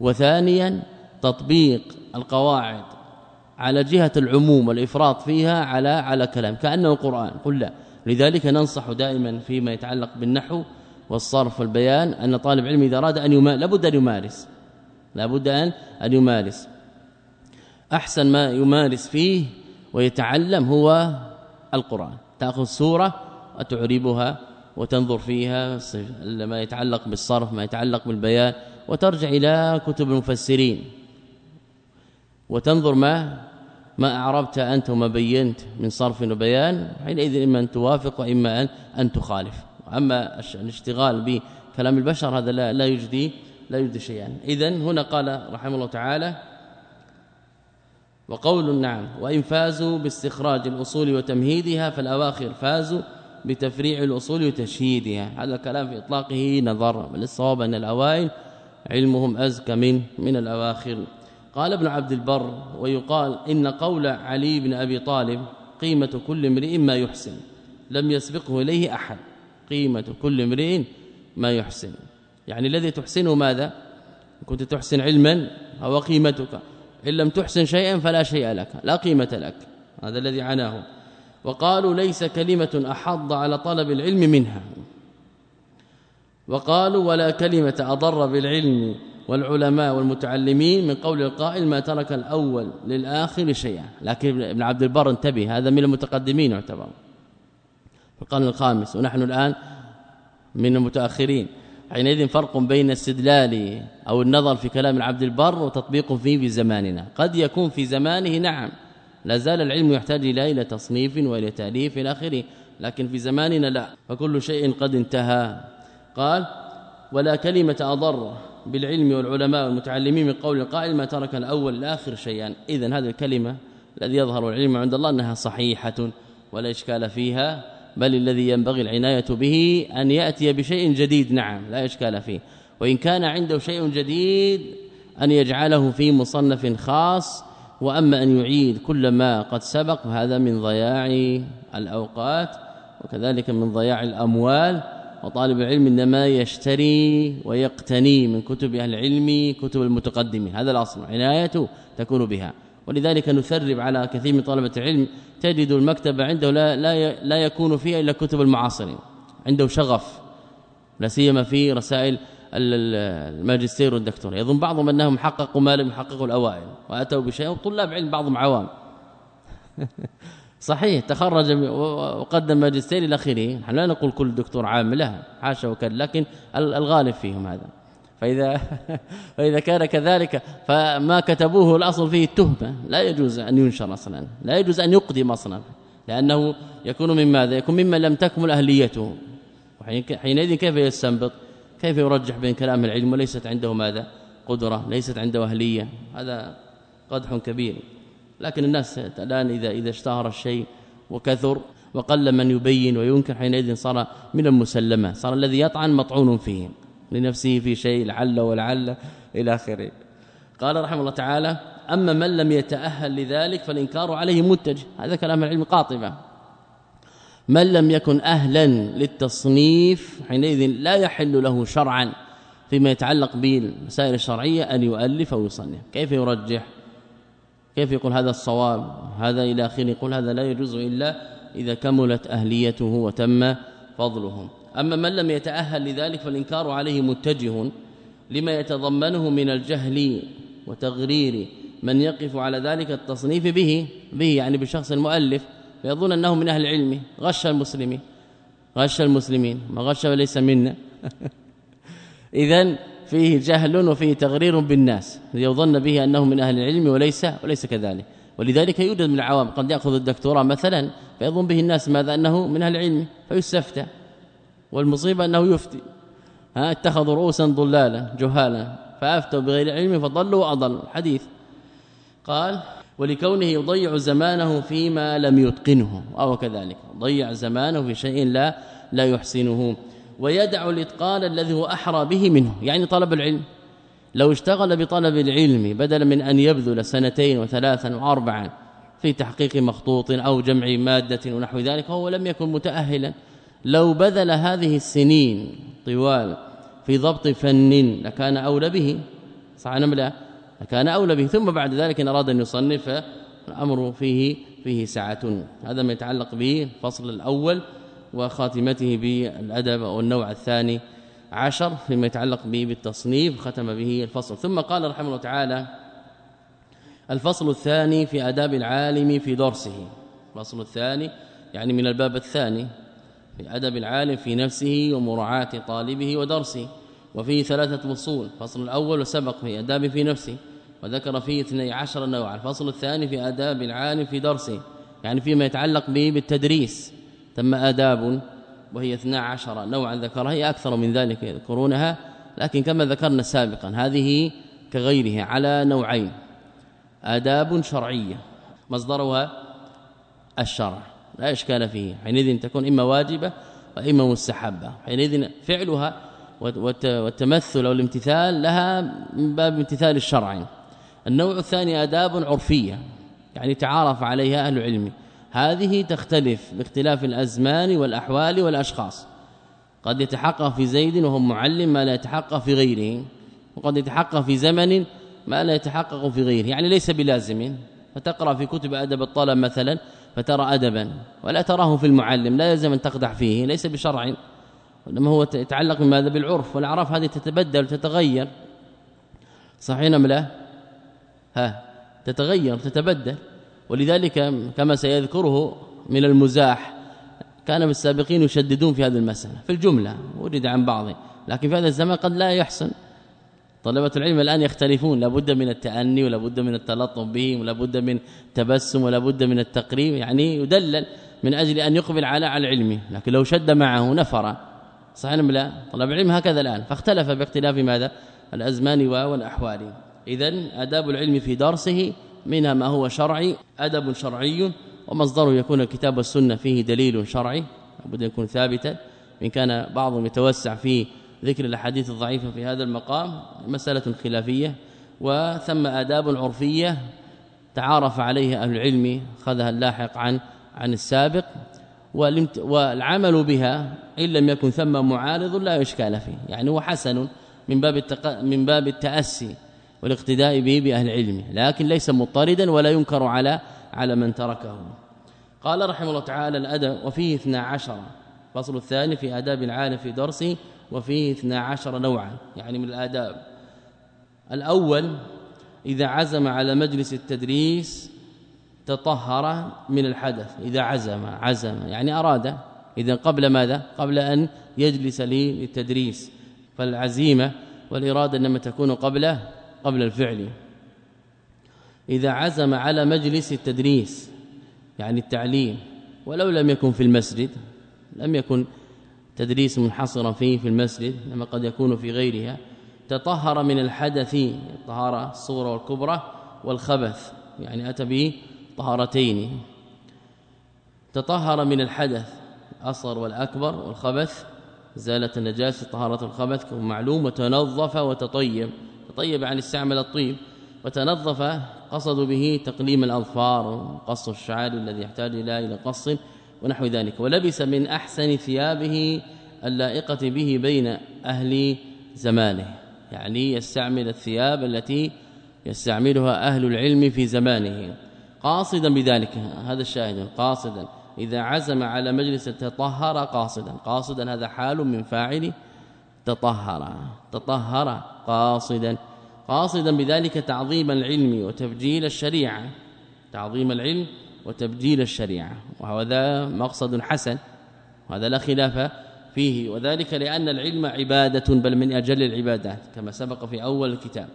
Speaker 2: وثانيا تطبيق القواعد على جهة العموم والإفراط فيها على على كلام. كانه القرآن. قل لا. لذلك ننصح دائما فيما يتعلق بالنحو والصرف والبيان أن طالب علم إذا أراد أن يمارس لابد أن يمارس. لابد أن أن يمارس. أحسن ما يمارس فيه ويتعلم هو القرآن. تأخذ سورة وتعربها وتنظر فيها ما يتعلق بالصرف ما يتعلق بالبيان وترجع إلى كتب المفسرين. وتنظر ما ما أعربت أنت وما بينت من صرف وبيان حينئذ إما أن توافق وإما ان أن تخالف. اما الاشتغال بكلام البشر هذا لا لا يجدي لا يجدي شيئا. اذا هنا قال رحمه الله تعالى وقول نعم وإن فازوا باستخراج الأصول وتمهيدها فالأواخر فازوا بتفريع الأصول وتشهيدها. هذا الكلام في إطلاقه نظر بل الصواب أن الأوائل علمهم أزكى من من الأواخر. قال ابن عبد البر ويقال إن قول علي بن أبي طالب قيمة كل امرئ ما يحسن لم يسبقه إليه أحد. قيمة كل امرئ ما يحسن. يعني الذي تحسنه ماذا؟ كنت تحسن علما هو قيمتك. إن لم تحسن شيئا فلا شيء لك لا قيمة لك. هذا الذي عناه وقالوا ليس كلمة أحض على طلب العلم منها. وقالوا ولا كلمة أضر بالعلم والعلماء والمتعلمين من قول القائل ما ترك الأول للآخر شيئا. لكن ابن عبد البر انتبه هذا من المتقدمين يعتبر. في القرن الخامس ونحن الآن من المتأخرين. حينئذ فرق بين استدلال أو النظر في كلام عبد البر وتطبيق فيه في زماننا. قد يكون في زمانه نعم. لا زال العلم يحتاج إلى إلى تصنيف وإلى تأليف إلى آخره. لكن في زماننا لا فكل شيء قد انتهى. قال ولا كلمة أضر بالعلم والعلماء والمتعلمين من قول القائل ما ترك الأول الآخر شيئا. إذا هذه الكلمة الذي يظهر العلم عند الله أنها صحيحة ولا إشكال فيها بل الذي ينبغي العناية به أن يأتي بشيء جديد. نعم لا إشكال فيه. وإن كان عنده شيء جديد أن يجعله في مصنف خاص وأما أن يعيد كل ما قد سبق هذا من ضياع الأوقات وكذلك من ضياع الأموال وطالب العلم إنما يشتري ويقتني من كتب أهل العلم كتب المتقدمين هذا الأصل عنايته تكون بها. ولذلك نثرب على كثير من طلبة العلم تجد المكتبه عنده لا لا لا يكون فيها إلا كتب المعاصرين. عنده شغف لا سيما في رسائل الماجستير والدكتوراه. يظن بعضهم أنهم حققوا ما لم يحققوا الأوائل وأتوا بشيء. وطلاب علم بعضهم عوام. صحيح تخرج وقدم ماجستير إلى آخره. نحن لا نقول كل دكتور عام لا حاشا وكذا لكن الغالب فيهم هذا. فإذا فإذا كان كذلك فما كتبوه الأصل فيه التهمه لا يجوز أن ينشر أصلا. لا يجوز أن يقدم أصلا. لأنه يكون من ماذا يكون ممن لم تكمل أهليته. حينئذ كيف يستنبط؟ كيف يرجح بين كلام العلم وليست عنده ماذا؟ قدرة ليست عنده أهلية. هذا قدح كبير. لكن الناس الآن اذا إذا اشتهر الشيء وكثر وقل من يبين وينكر حينئذ صار من المسلمة. صار الذي يطعن مطعون فيه لنفسه في شيء لعل ولعل إلى آخره. قال رحمه الله تعالى أما من لم يتأهل لذلك فالإنكار عليه متجه. هذا كلام العلم قاطبة. من لم يكن أهلا للتصنيف حينئذ لا يحل له شرعا فيما يتعلق بالمسائل الشرعية أن يؤلف أو يصنف. كيف يرجح؟ كيف يقول هذا الصواب؟ هذا إلى آخره يقول هذا لا يجوز إلا إذا كملت أهليته وتم فضله أما من لم يتأهل لذلك فالإنكار عليه متجه لما يتضمنه من الجهل وتغرير من يقف على ذلك التصنيف به به يعني بالشخص المؤلف فيظن أنه من أهل العلم. غش المسلمين غش المسلمين. ما غش وليس منا. اذا فيه جهل وفيه تغرير بالناس. يظن به أنه من أهل العلم وليس وليس كذلك. ولذلك يوجد من العوام قد يأخذ الدكتوراه مثلا فيظن به الناس ماذا؟ أنه من أهل العلم. فيستفتى. والمصيبة أنه يفتي. ها اتخذوا رؤوسا ضلالا جهالا. فأفتوا بغير علم فضلوا وأضلوا. حديث. قال ولكونه يضيع زمانه فيما لم يتقنه أو كذلك. ضيع زمانه في شيء لا لا يحسنه. ويدع الإتقان الذي هو أحرى به منه. يعني طلب العلم. لو اشتغل بطلب العلم بدلا من أن يبذل سنتين وثلاثا وأربعا في تحقيق مخطوط أو جمع مادة ونحو ذلك هو لم يكن متأهلا. لو بذل هذه السنين طوال في ضبط فن لكان أولى به. صح أم لا؟ لكان أولى به ثم بعد ذلك إن أراد أن يصنف الأمر فيه فيه سعة. هذا ما يتعلق به الفصل الأول وخاتمته بالأدب والنوع الثاني عشر فيما يتعلق به بالتصنيف ختم به الفصل. ثم قال رحمه الله تعالى الفصل الثاني في آداب العالم في درسه. الفصل الثاني يعني من الباب الثاني في أدب العالم في نفسه ومراعاة طالبه ودرسه. وفيه ثلاثة فصول الفصل الأول وسبق في آداب في نفسه وذكر فيه 12 نوعا الفصل الثاني في آداب العالم في درسه يعني فيما يتعلق به بالتدريس ثم آداب وهي 12 نوعا ذكرها هي أكثر من ذلك يذكرونها لكن كما ذكرنا سابقا هذه كغيرها على نوعين آداب شرعية مصدرها الشرع لا إشكال فيه حينئذ تكون إما واجبة وإما مستحبة حينئذ فعلها والتمثل أو الامتثال لها من باب امتثال الشرع. النوع الثاني آداب عرفية يعني تعارف عليها أهل العلم. هذه تختلف باختلاف الأزمان والأحوال والأشخاص. قد يتحقق في زيد وهو معلم ما لا يتحقق في غيره وقد يتحقق في زمن ما لا يتحقق في غيره. يعني ليس بلازم. فتقرأ في كتب أدب الطلب مثلا فترى ادبا ولا تراه في المعلم. لا يلزم أن تقدح فيه ليس بشرع. انما هو يتعلق بماذا؟ بالعرف. والأعراف هذه تتبدل وتتغير صحيح أم لا؟ ها تتغير تتبدل. ولذلك كما سيذكره من المزاح كان السابقين يشددون في هذه المسألة في الجملة وجد عن بعض. لكن في هذا الزمان قد لا يحسن. طلبة العلم الآن يختلفون. لابد من التأني ولابد من التلطف بهم ولابد من تبسم ولابد من التقريب. يعني يدلل من أجل أن يقبل على على العلم لكن لو شد معه نفر صحيح أم لا؟ طلب العلم هكذا الآن. فاختلف باختلاف ماذا؟ الأزمان والأحوال. اذا آداب العلم في درسه منها ما هو شرعي أدب شرعي ومصدره يكون الكتاب والسنة فيه دليل شرعي لابد يكون ثابتا. إن كان بعضهم يتوسع في ذكر الأحاديث الضعيفة في هذا المقام مسألة خلافية. وثم آداب عرفية تعارف عليها أهل العلم خذها اللاحق عن عن السابق. والعمل بها إن لم يكن ثم معارض لا إشكال فيه. يعني هو حسن من باب التق... من باب التأسي والاقتداء به بأهل العلم لكن ليس مضطردا ولا ينكر على على من تركه. قال رحمه الله تعالى الأدب وفيه 12 فصل الثاني في آداب العالم في درسه وفيه 12 نوعا. يعني من الآداب. الأول إذا عزم على مجلس التدريس تطهر من الحدث إذا عزم عزم. يعني أراد. إذا قبل ماذا؟ قبل أن يجلس للتدريس. فالعزيمة والإرادة إنما تكون قبل قبل الفعل. إذا عزم على مجلس التدريس يعني التعليم ولو لم يكن في المسجد لم يكن تدريس منحصرا فيه في المسجد إنما قد يكون في غيرها تطهر من الحدث. الطهاره الصغرى والكبرى والخبث. يعني أتى به طهارتين. تطهر من الحدث الأصغر والأكبر والخبث. زالت النجاسة طهارة الخبث كما معلوم وتنظف وتطيب. تطيب عن استعمل الطيب. وتنظف قصد به تقليم الأظفار وقص الشعر الذي يحتاج إلى إلى قص ونحو ذلك. ولبس من أحسن ثيابه اللائقة به بين أهل زمانه. يعني يستعمل الثياب التي يستعملها أهل العلم في زمانه. قاصدا بذلك هذا الشاهد قاصدا. إذا عزم على مجلس تطهر قاصدا. قاصدا هذا حال من فاعل تطهر. تطهر قاصدا. قاصدا بذلك تعظيم العلم وتبجيل الشريعة. تعظيم العلم وتبجيل الشريعة. وهذا مقصد حسن. وهذا لا خلاف فيه. وذلك لأن العلم عبادة بل من أجل العبادات كما سبق في أول الكتاب.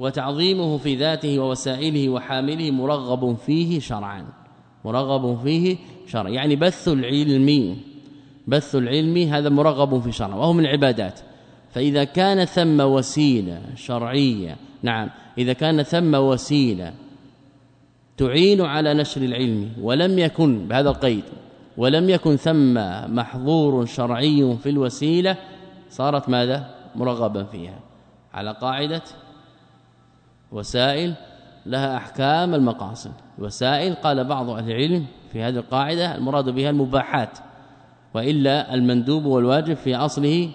Speaker 2: وتعظيمه في ذاته ووسائله وحامله مرغب فيه شرعا. مرغب فيه شرعا. يعني بث العلم بث العلم هذا مرغب في شرع وهو من العبادات. فإذا كان ثم وسيلة شرعية نعم إذا كان ثم وسيلة تعين على نشر العلم ولم يكن بهذا القيد ولم يكن ثم محظور شرعي في الوسيلة صارت ماذا؟ مرغبا فيها. على قاعدة وسائل لها أحكام المقاصد. وسائل قال بعض أهل العلم في هذه القاعدة المراد بها المباحات وإلا المندوب والواجب في أصله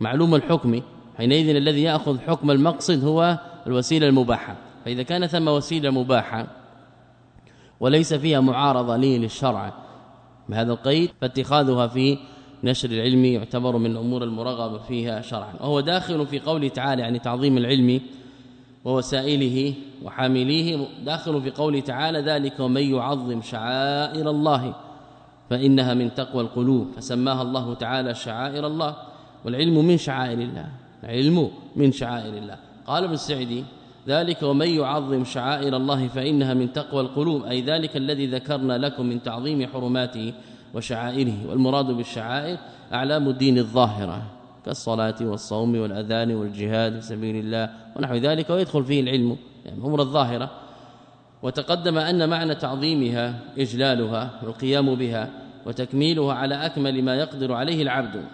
Speaker 2: معلوم الحكم. حينئذ الذي يأخذ حكم المقصد هو الوسيلة المباحة. فإذا كان ثم وسيلة مباحة وليس فيها معارضة لي للشرع بهذا القيد فاتخاذها في نشر العلم يعتبر من الأمور المرغبة فيها شرعا. وهو داخل في قوله تعالى يعني تعظيم العلم ووسائله وحامليه داخل في قوله تعالى ذلك ومن يعظم شعائر الله فإنها من تقوى القلوب فسماها الله تعالى شعائر الله والعلم من شعائر الله العلم من شعائر الله. قال ابن السعدي ذلك ومن يعظم شعائر الله فإنها من تقوى القلوب أي ذلك الذي ذكرنا لكم من تعظيم حرماته وشعائره والمراد بالشعائر أعلام الدين الظاهرة. كالصلاة والصوم والأذان والجهاد في سبيل الله ونحو ذلك ويدخل فيه العلم يعني الأمور الظاهرة. وتقدم أن معنى تعظيمها إجلالها والقيام بها وتكميلها على أكمل ما يقدر عليه العبد.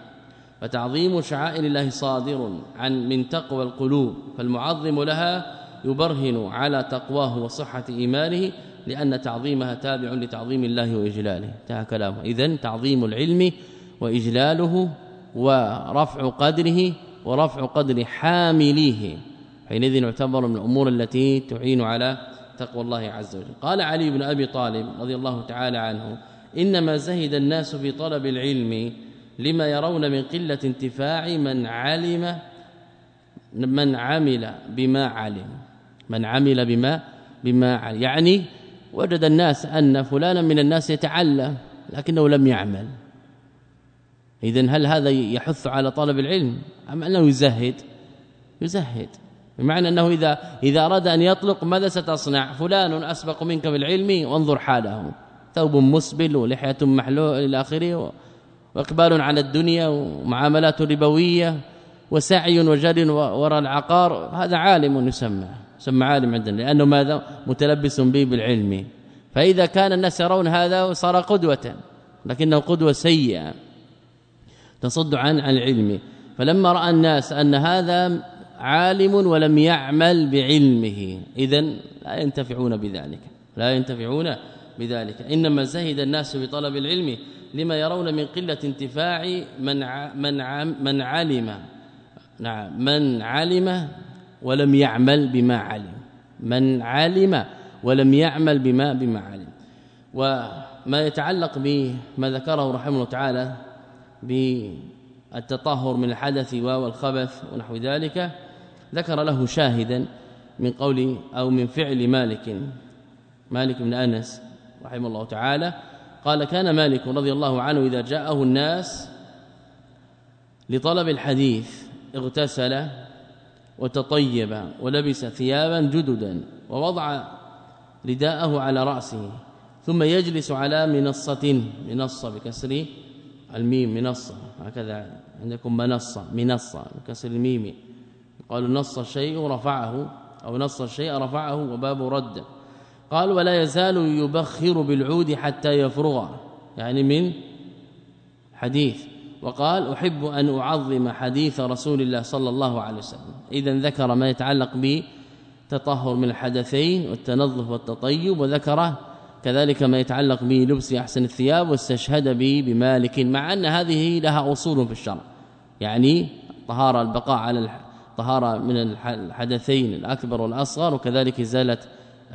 Speaker 2: فتعظيم شعائر الله صادر عن من تقوى القلوب فالمعظم لها يبرهن على تقواه وصحة إيمانه لأن تعظيمها تابع لتعظيم الله وإجلاله. انتهى كلامه. إذن تعظيم العلم وإجلاله ورفع قدره ورفع قدر حامليه. حينئذ يعتبر من الأمور التي تعين على تقوى الله عز وجل. قال علي بن أبي طالب رضي الله تعالى عنه إنما زهد الناس في طلب العلم لما يرون من قلة انتفاع من علم من عمل بما علم. من عمل بما بما علم. يعني وجد الناس أن فلانا من الناس يتعلم لكنه لم يعمل. اذا هل هذا يحث على طلب العلم؟ أم أنه يزهد؟ يزهد. بمعنى أنه إذا إذا أراد أن يطلق ماذا ستصنع؟ فلان أسبق منك بالعلم وانظر حاله ثوب مسبل ولحية محلوله إلى آخره وإقبال على الدنيا ومعاملات ربوية وسعي وجري وراء العقار. هذا عالم يسمى يسمى عالم عندنا لأنه ماذا؟ متلبس به بالعلم. فإذا كان الناس يرون هذا صار قدوة لكنه قدوة سيئة. تصد عن عن العلم. فلما رأى الناس أن هذا عالم ولم يعمل بعلمه اذا لا ينتفعون بذلك. لا ينتفعون بذلك. إنما زهد الناس بطلب العلم لما يرون من قلة انتفاع من من من علم. نعم من علم ولم يعمل بما علم. من علم ولم يعمل بما بما علم. وما يتعلق بما ذكره رحمه الله تعالى بالتطهر من الحدث والخبث ونحو ذلك ذكر له شاهدا من قول أو من فعل مالك مالك بن أنس رحمه الله تعالى. قال كان مالك رضي الله عنه إذا جاءه الناس لطلب الحديث اغتسل وتطيب ولبس ثيابا جددا ووضع رداءه على رأسه ثم يجلس على منصة منصة بكسر الميم منصة هكذا عندكم منصة منصة بكسر الميم. قالوا نص الشيء رفعه أو نص الشيء رفعه وباب رد. قال ولا يزال يبخر بالعود حتى يفرغ. يعني من حديث. وقال أحب أن أعظم حديث رسول الله صلى الله عليه وسلم. إذا ذكر ما يتعلق بتطهر من الحدثين والتنظف والتطيب وذكر كذلك ما يتعلق بلبس أحسن الثياب واستشهد به بمالك مع أن هذه لها أصول في الشرع. يعني طهارة البقاء على الطهاره من الحدثين الأكبر والأصغر وكذلك ازاله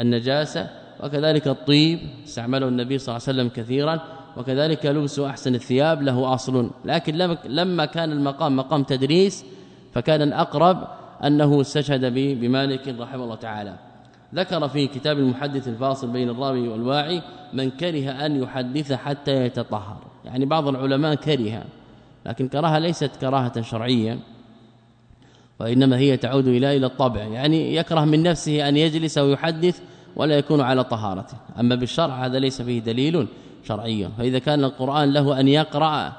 Speaker 2: النجاسة وكذلك الطيب استعمله النبي صلى الله عليه وسلم كثيرا وكذلك لبس أحسن الثياب له أصل. لكن لما كان المقام مقام تدريس فكان الأقرب أنه استشهد بمالك رحمه الله تعالى. ذكر في كتاب المحدث الفاصل بين الراوي والواعي من كره أن يحدث حتى يتطهر. يعني بعض العلماء كره لكن كراهة ليست كراهة شرعية وإنما هي تعود إلى إلى الطبع. يعني يكره من نفسه أن يجلس ويحدث ولا يكون على طهارته. أما بالشرع هذا ليس فيه دليل شرعي. فإذا كان القرآن له أن يقرأ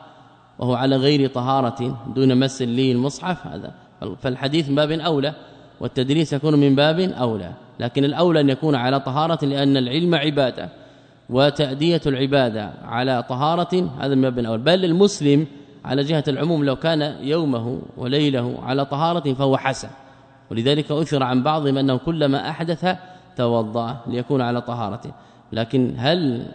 Speaker 2: وهو على غير طهارة دون مس للمصحف هذا فالحديث من باب أولى. والتدريس يكون من باب أولى لكن الأولى أن يكون على طهارة لأن العلم عبادة وتأدية العبادة على طهارة هذا من باب الأول بل المسلم على جهة العموم لو كان يومه وليله على طهارة فهو حسن. ولذلك أثر عن بعضهم أنه كلما أحدث توضأ ليكون على طهارة. لكن هل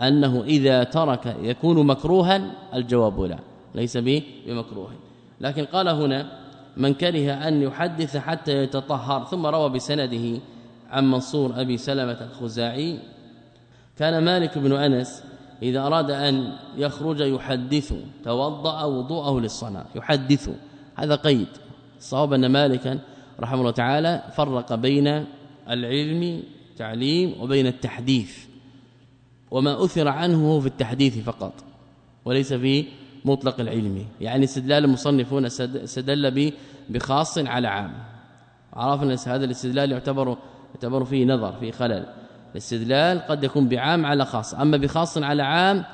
Speaker 2: أنه إذا ترك يكون مكروها؟ الجواب لا ليس به بمكروه. لكن قال هنا من كره أن يحدث حتى يتطهر ثم روى بسنده عن منصور أبي سلمة الخزاعي. كان مالك بن أنس إذا أراد أن يخرج يحدث توضأ وضوءه للصلاة يحدث. هذا قيد. صواب أن مالكا رحمه الله تعالى فرق بين العلم تعليم وبين التحديث. وما أثر عنه في التحديث فقط وليس في مطلق العلم يعني استدلال المصنفون استدل بخاص على عام. عرفنا هذا الاستدلال يعتبر يعتبر فيه نظر فيه خلل. الاستدلال قد يكون بعام على خاص. أما بخاص على عام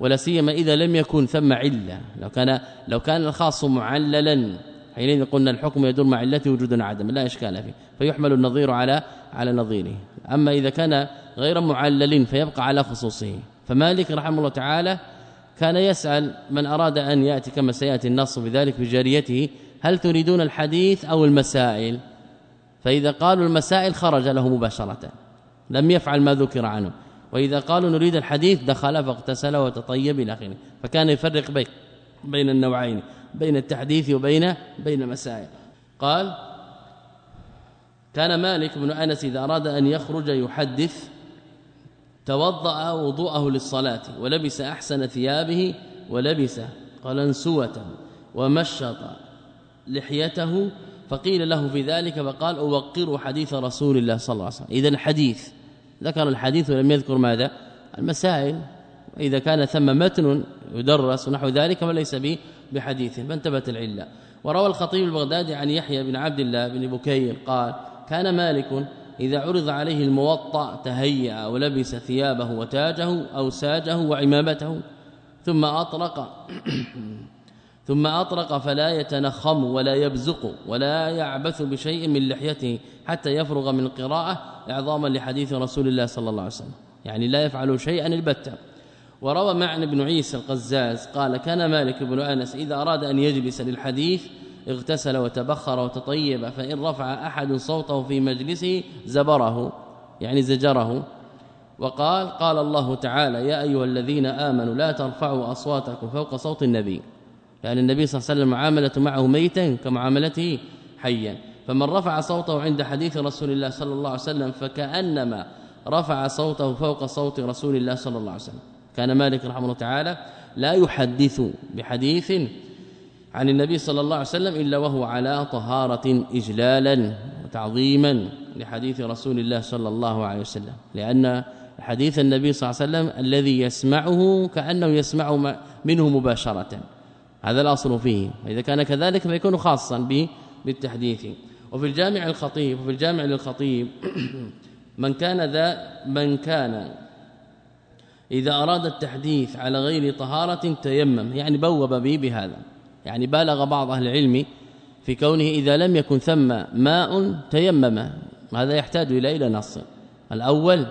Speaker 2: ولا سيما إذا لم يكن ثم علة. لو كان لو كان الخاص معللا حينئذ قلنا الحكم يدور مع علته وجودا عدم لا إشكال فيه. فيحمل النظير على على نظيره. أما إذا كان غير معلل فيبقى على خصوصه. فمالك رحمه الله تعالى كان يسأل من أراد أن يأتي كما سيأتي النص بذلك بجاريته هل تريدون الحديث أو المسائل؟ فإذا قالوا المسائل خرج له مباشرة لم يفعل ما ذكر عنه. وإذا قالوا نريد الحديث دخل فاغتسل وتطيب إلى آخره. فكان يفرق بين بين النوعين بين التحديث وبين بين المسائل. قال كان مالك بن أنس إذا أراد أن يخرج يحدث توضأ وضوءه للصلاة ولبس أحسن ثيابه ولبس قلنسوة ومشط لحيته فقيل له في ذلك فقال اوقر حديث رسول الله صلى الله عليه وسلم. اذا الحديث ذكر الحديث ولم يذكر ماذا؟ المسائل. اذا كان ثم متن يدرس ونحو ذلك فليس به بحديث فانتبت العلة. وروى الخطيب البغدادي عن يحيى بن عبد الله بن بكير قال كان مالك إذا عرض عليه الموطأ تهيأ ولبس ثيابه وتاجه أو ساجه وعمامته ثم أطرق ثم أطرق فلا يتنخم ولا يبزق ولا يعبث بشيء من لحيته حتى يفرغ من القراءة إعظاما لحديث رسول الله صلى الله عليه وسلم. يعني لا يفعل شيئا البتة. وروى معن بن عيسى القزاز قال كان مالك بن أنس إذا أراد أن يجلس للحديث اغتسل وتبخر وتطيب فإن رفع أحد صوته في مجلسه زبره يعني زجره. وقال قال الله تعالى يا أيها الذين آمنوا لا ترفعوا أصواتكم فوق صوت النبي. لأن النبي صلى الله عليه وسلم معاملته معه ميتا كمعاملته حيا. فمن رفع صوته عند حديث رسول الله صلى الله عليه وسلم فكأنما رفع صوته فوق صوت رسول الله صلى الله عليه وسلم. كان مالك رحمه الله تعالى لا يحدث بحديث عن النبي صلى الله عليه وسلم إلا وهو على طهارة إجلالا وتعظيما لحديث رسول الله صلى الله عليه وسلم. لأن حديث النبي صلى الله عليه وسلم الذي يسمعه كأنه يسمع منه مباشرة. هذا الأصل فيه. إذا كان كذلك فيكون خاصا بالتحديث. وفي الجامع الخطيب وفي الجامع للخطيب من كان ذا من كان إذا أراد التحديث على غير طهارة تيمم. يعني بوب به بهذا. يعني بالغ بعض أهل العلم في كونه إذا لم يكن ثم ماء تيمم. هذا يحتاج إلى إلى نص. الأول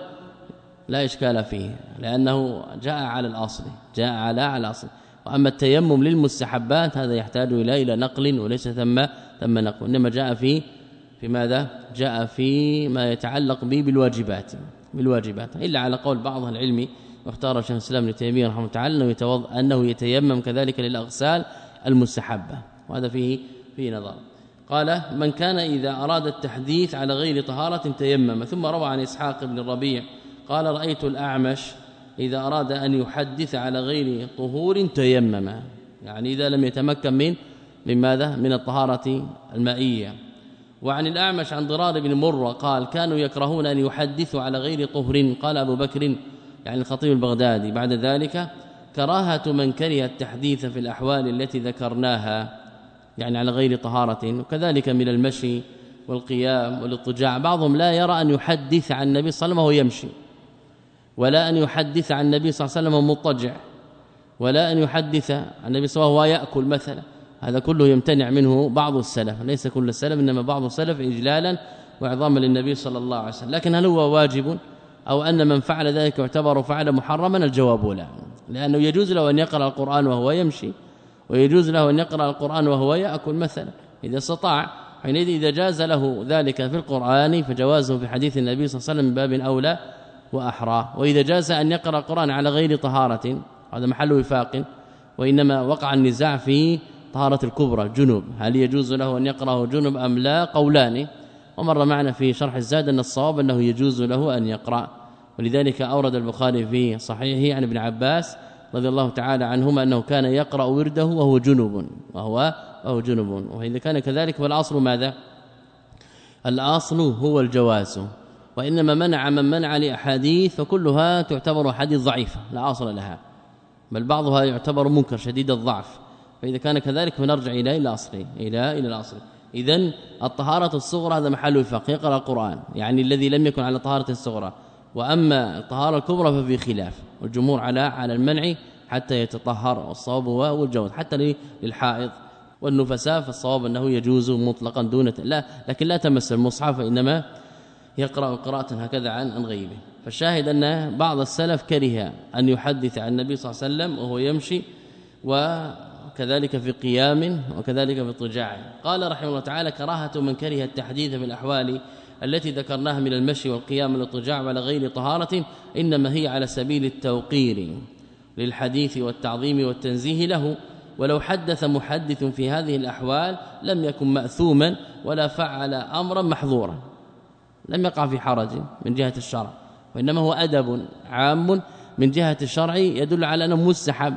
Speaker 2: لا إشكال فيه لأنه جاء على الأصل جاء على على الأصل. وأما التيمم للمستحبات هذا يحتاج إلى إلى نقل وليس ثم ثم نقل. إنما جاء في في ماذا؟ جاء في ما يتعلق به بالواجبات بالواجبات. إلا على قول بعض العلم واختار شيخ الإسلام ابن تيمية رحمه الله تعالى انه يتوضا أنه يتيمم كذلك للأغسال المستحبة وهذا فيه فيه نظر. قال من كان إذا أراد التحديث على غير طهارة تيمم ثم روى عن إسحاق بن الربيع قال رأيت الأعمش إذا أراد أن يحدث على غير طهور تيمم. يعني إذا لم يتمكن من من ماذا؟ من الطهارة المائية. وعن الأعمش عن ضرار بن مرة قال كانوا يكرهون أن يحدثوا على غير طهر. قال أبو بكر يعني الخطيب البغدادي. بعد ذلك كراهة من كره التحديث في الأحوال التي ذكرناها يعني على غير طهارة وكذلك من المشي والقيام والاضطجاع. بعضهم لا يرى أن يحدث عن النبي صلى الله عليه وسلم وهو يمشي ولا أن يحدث عن النبي صلى الله عليه وسلم مضطجع ولا أن يحدث عن النبي صلى الله عليه وسلم وهو يأكل مثلا. هذا كله يمتنع منه بعض السلف ليس كل السلف إنما بعض السلف اجلالا واعظاما للنبي صلى الله عليه وسلم. لكن هل هو واجب أو أن من فعل ذلك يعتبر فعل محرما؟ الجواب لا. لأنه يجوز له أن يقرأ القرآن وهو يمشي ويجوز له أن يقرأ القرآن وهو يأكل مثلا إذا استطاع. حينئذ إذا جاز له ذلك في القرآن فجوازه في حديث النبي صلى الله عليه وسلم من باب أولى وأحرى. وإذا جاز أن يقرأ القرآن على غير طهارة هذا محل وفاق. وإنما وقع النزاع في طهارة الكبرى جنوب. هل يجوز له أن يقرأه جنوب أم لا؟ قولان. ومر معنا في شرح الزاد أن الصواب أنه يجوز له أن يقرأ. ولذلك أورد البخاري في صحيحه عن ابن عباس رضي الله تعالى عنهما أنه كان يقرأ ورده وهو جنوب وهو وهو جنوب وإذا كان كذلك فالأصل ماذا؟ الأصل هو الجواز وإنما منع من منع لأحاديث فكلها تعتبر حديث ضعيفه لا أصل لها. بل بعضها يعتبر منكر شديد الضعف. فإذا كان كذلك فنرجع إلى الأصل إلى إلى الأصل. اذا الطهارة الصغرى هذا محل وفاق يقرأ القرآن يعني الذي لم يكن على طهاره الصغرى. وأما الطهارة الكبرى ففي خلاف والجمهور على على المنع حتى يتطهر والصواب هو والجوز حتى للحائض والنفساء فالصواب أنه يجوز مطلقا دون لا لكن لا تمس المصحف انما يقرأ قراءة هكذا عن عن غيره. فالشاهد أن بعض السلف كره أن يحدث عن النبي صلى الله عليه وسلم وهو يمشي وكذلك في قيام وكذلك في اضطجاع قال رحمه الله تعالى كراهة من كره التحديث في الأحوال التي ذكرناها من المشي والقيام والاضطجاع على غير طهارة إنما هي على سبيل التوقير للحديث والتعظيم والتنزيه له. ولو حدث محدث في هذه الأحوال لم يكن مأثوما ولا فعل أمرا محظورا. لم يقع في حرج من جهة الشرع وإنما هو أدب عام من جهة الشرع يدل على أنه مستحب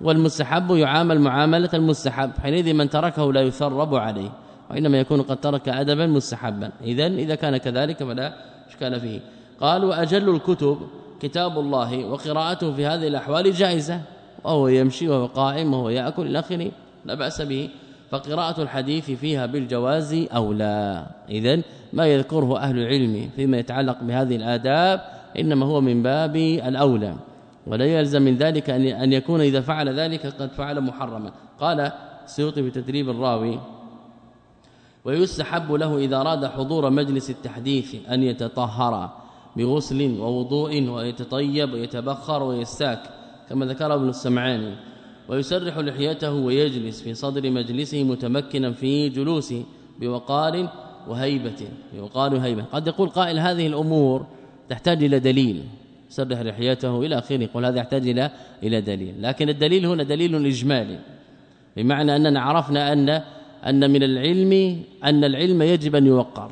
Speaker 2: والمستحب يعامل معاملة المستحب حينئذ من تركه لا يثرب عليه. وإنما يكون قد ترك ادبا مستحبا. اذا إذا كان كذلك فلا إشكال فيه. قال واجل الكتب كتاب الله وقراءته في هذه الأحوال جائزة. وهو يمشي وهو قائم وهو يأكل إلى آخره. لا بأس به. فقراءة الحديث فيها بالجواز أولى. اذا ما يذكره أهل العلم فيما يتعلق بهذه الآداب إنما هو من باب الأولى. ولا يلزم من ذلك أن يكون إذا فعل ذلك قد فعل محرما. قال السيوطي بتدريب الراوي ويستحب له إذا أراد حضور مجلس التحديث أن يتطهر بغسل ووضوء ويتطيب ويتبخر ويستاك كما ذكر ابن السمعاني ويسرح لحيته ويجلس في صدر مجلسه متمكنا في جلوسه بوقار وهيبة بوقار وهيبة. قد يقول قائل هذه الأمور تحتاج إلى دليل. سرح لحيته إلى آخره يقول هذا يحتاج إلى إلى دليل. لكن الدليل هنا دليل إجمالي بمعنى أننا عرفنا أن أن من العلم أن العلم يجب أن يوقر.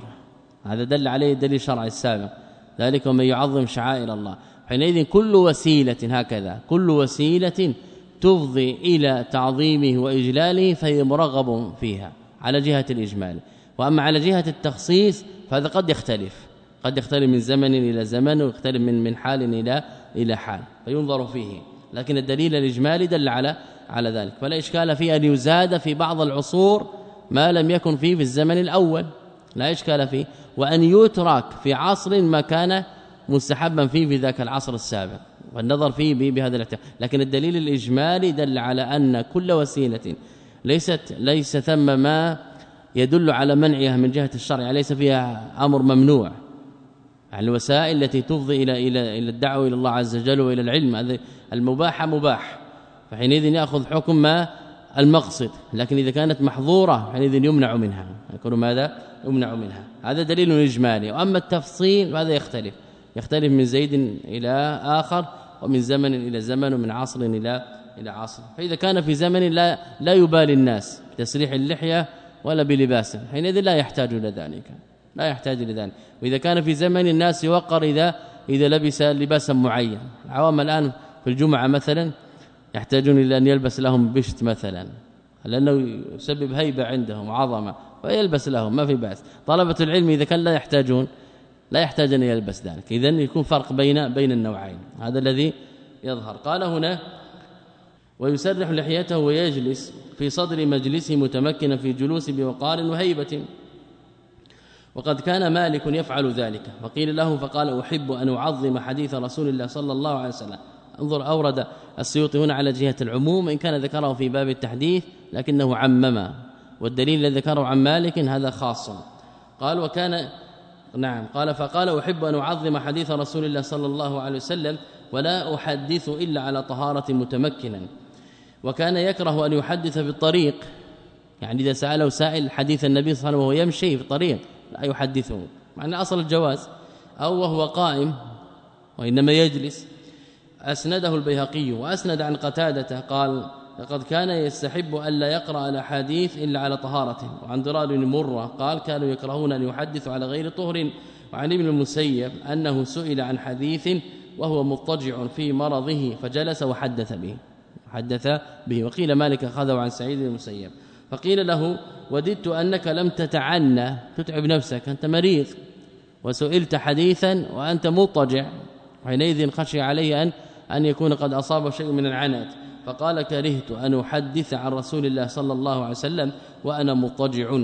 Speaker 2: هذا دل عليه الدليل الشرعي السابق ذلك ومن يعظم شعائر الله. حينئذ كل وسيلة هكذا كل وسيلة تفضي إلى تعظيمه وإجلاله فهي مرغب فيها على جهة الإجمال. وأما على جهة التخصيص فهذا قد يختلف. قد يختلف من زمن إلى زمن ويختلف من من حال إلى إلى حال فينظر فيه. لكن الدليل الإجمالي دل على على ذلك. فلا إشكال في أن يزاد في بعض العصور ما لم يكن فيه في الزمن الأول لا إشكال فيه. وأن يترك في عصر ما كان مستحبا فيه في ذاك العصر السابق. والنظر فيه بهذا الاعتبار لكن الدليل الإجمالي دل على أن كل وسيلة ليست ليس ثم ما يدل على منعها من جهة الشرع يعني ليس فيها أمر ممنوع. يعني الوسائل التي تفضي إلى إلى إلى الدعوة إلى الله عز وجل وإلى العلم المباح مباح. فحينئذ يأخذ حكم ما المقصد لكن إذا كانت محظورة حينئذ يمنع منها. يكون ماذا؟ يمنع منها. هذا دليل إجمالي. وأما التفصيل فهذا يختلف. يختلف من زيد إلى آخر ومن زمن إلى زمن ومن عصر إلى إلى عصر. فإذا كان في زمن لا لا يبالي الناس بتسريح اللحية ولا بلباسه حينئذ لا يحتاج إلى ذلك. لا يحتاج إلى ذلك. وإذا كان في زمن الناس يوقر إذا إذا لبس لباسا معين. العوام الآن في الجمعة مثلا يحتاجون إلى أن يلبس لهم بشت مثلا لأنه يسبب هيبة عندهم عظمة فيلبس لهم ما في بأس. طلبة العلم إذا كان لا يحتاجون لا يحتاج أن يلبس ذلك. اذا يكون فرق بين بين النوعين. هذا الذي يظهر. قال هنا ويسرح لحيته ويجلس في صدر مجلسه متمكنا في جلوس بوقار وهيبة. وقد كان مالك يفعل ذلك. فقيل له فقال أحب أن أعظم حديث رسول الله صلى الله عليه وسلم. انظر أورد السيوطي هنا على جهة العموم إن كان ذكره في باب التحديث لكنه عمم. والدليل الذي ذكره عن مالك هذا خاص. قال وكان نعم قال فقال أحب أن أعظم حديث رسول الله صلى الله عليه وسلم ولا أحدث إلا على طهارة متمكنا. وكان يكره أن يحدث في الطريق. يعني إذا سأله سائل حديث النبي صلى الله عليه وسلم وهو يمشي في الطريق لا يحدثه. مع أصل الجواز. أو وهو قائم وإنما يجلس. أسنده البيهقي وأسند عن قتادة قال لقد كان يستحب الا يقرأ الأحاديث إلا على طهارة. وعن ضرار مرة قال كانوا يكرهون أن يحدثوا على غير طهر. وعن ابن المسيب أنه سئل عن حديث وهو مضطجع في مرضه فجلس وحدث به حدث به. وقيل مالك أخذه عن سعيد المسيب. فقيل له وددت أنك لم تتعنى تتعب نفسك أنت مريض وسئلت حديثا وأنت مضطجع. حينئذ خشي عليه أن أن يكون قد أصاب شيء من العنات فقال كرهت أن أحدث عن رسول الله صلى الله عليه وسلم وأنا مضطجع.